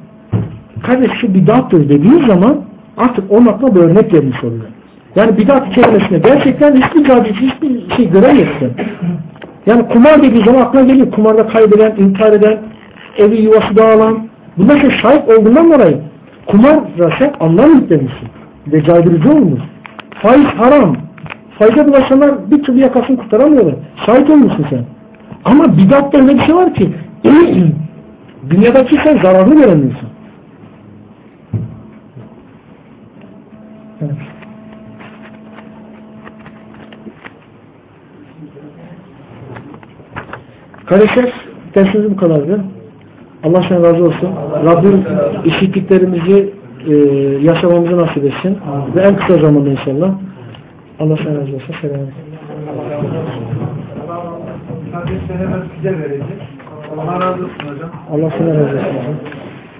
[SPEAKER 1] Kardeş şu bidattır dediğin zaman artık onun aklına bir örnek gelmiş oluyor. Yani bidat kelimesine gerçekten hiçbir cazip, hiçbir şey göremiyorsun. Yani kumar dediği zaman aklına geliyor. Kumarda kaybeden, intihar eden, evi yuvası dağılan. Bunlar şey şahit olduğundan dolayı kumarla sen anlam yüklemişsin. Ve caydırıcı olmuş. Faiz haram. Faize bulaşanlar bir türlü yakasını kurtaramıyorlar. Şahit olmuşsun sen. Ama bidatta öyle bir şey var ki dünyadaki sen zararlı göremiyorsun. Evet. Kardeşler dersimiz bu kadardı. Allah sen razı olsun. Rabbim işittiklerimizi e, yaşamamızı nasip etsin. Ve en kısa zamanda inşallah. Allah sen razı olsun. Selam.
[SPEAKER 2] Allah razı olsun hocam.
[SPEAKER 1] Allah sana razı olsun. Hocam.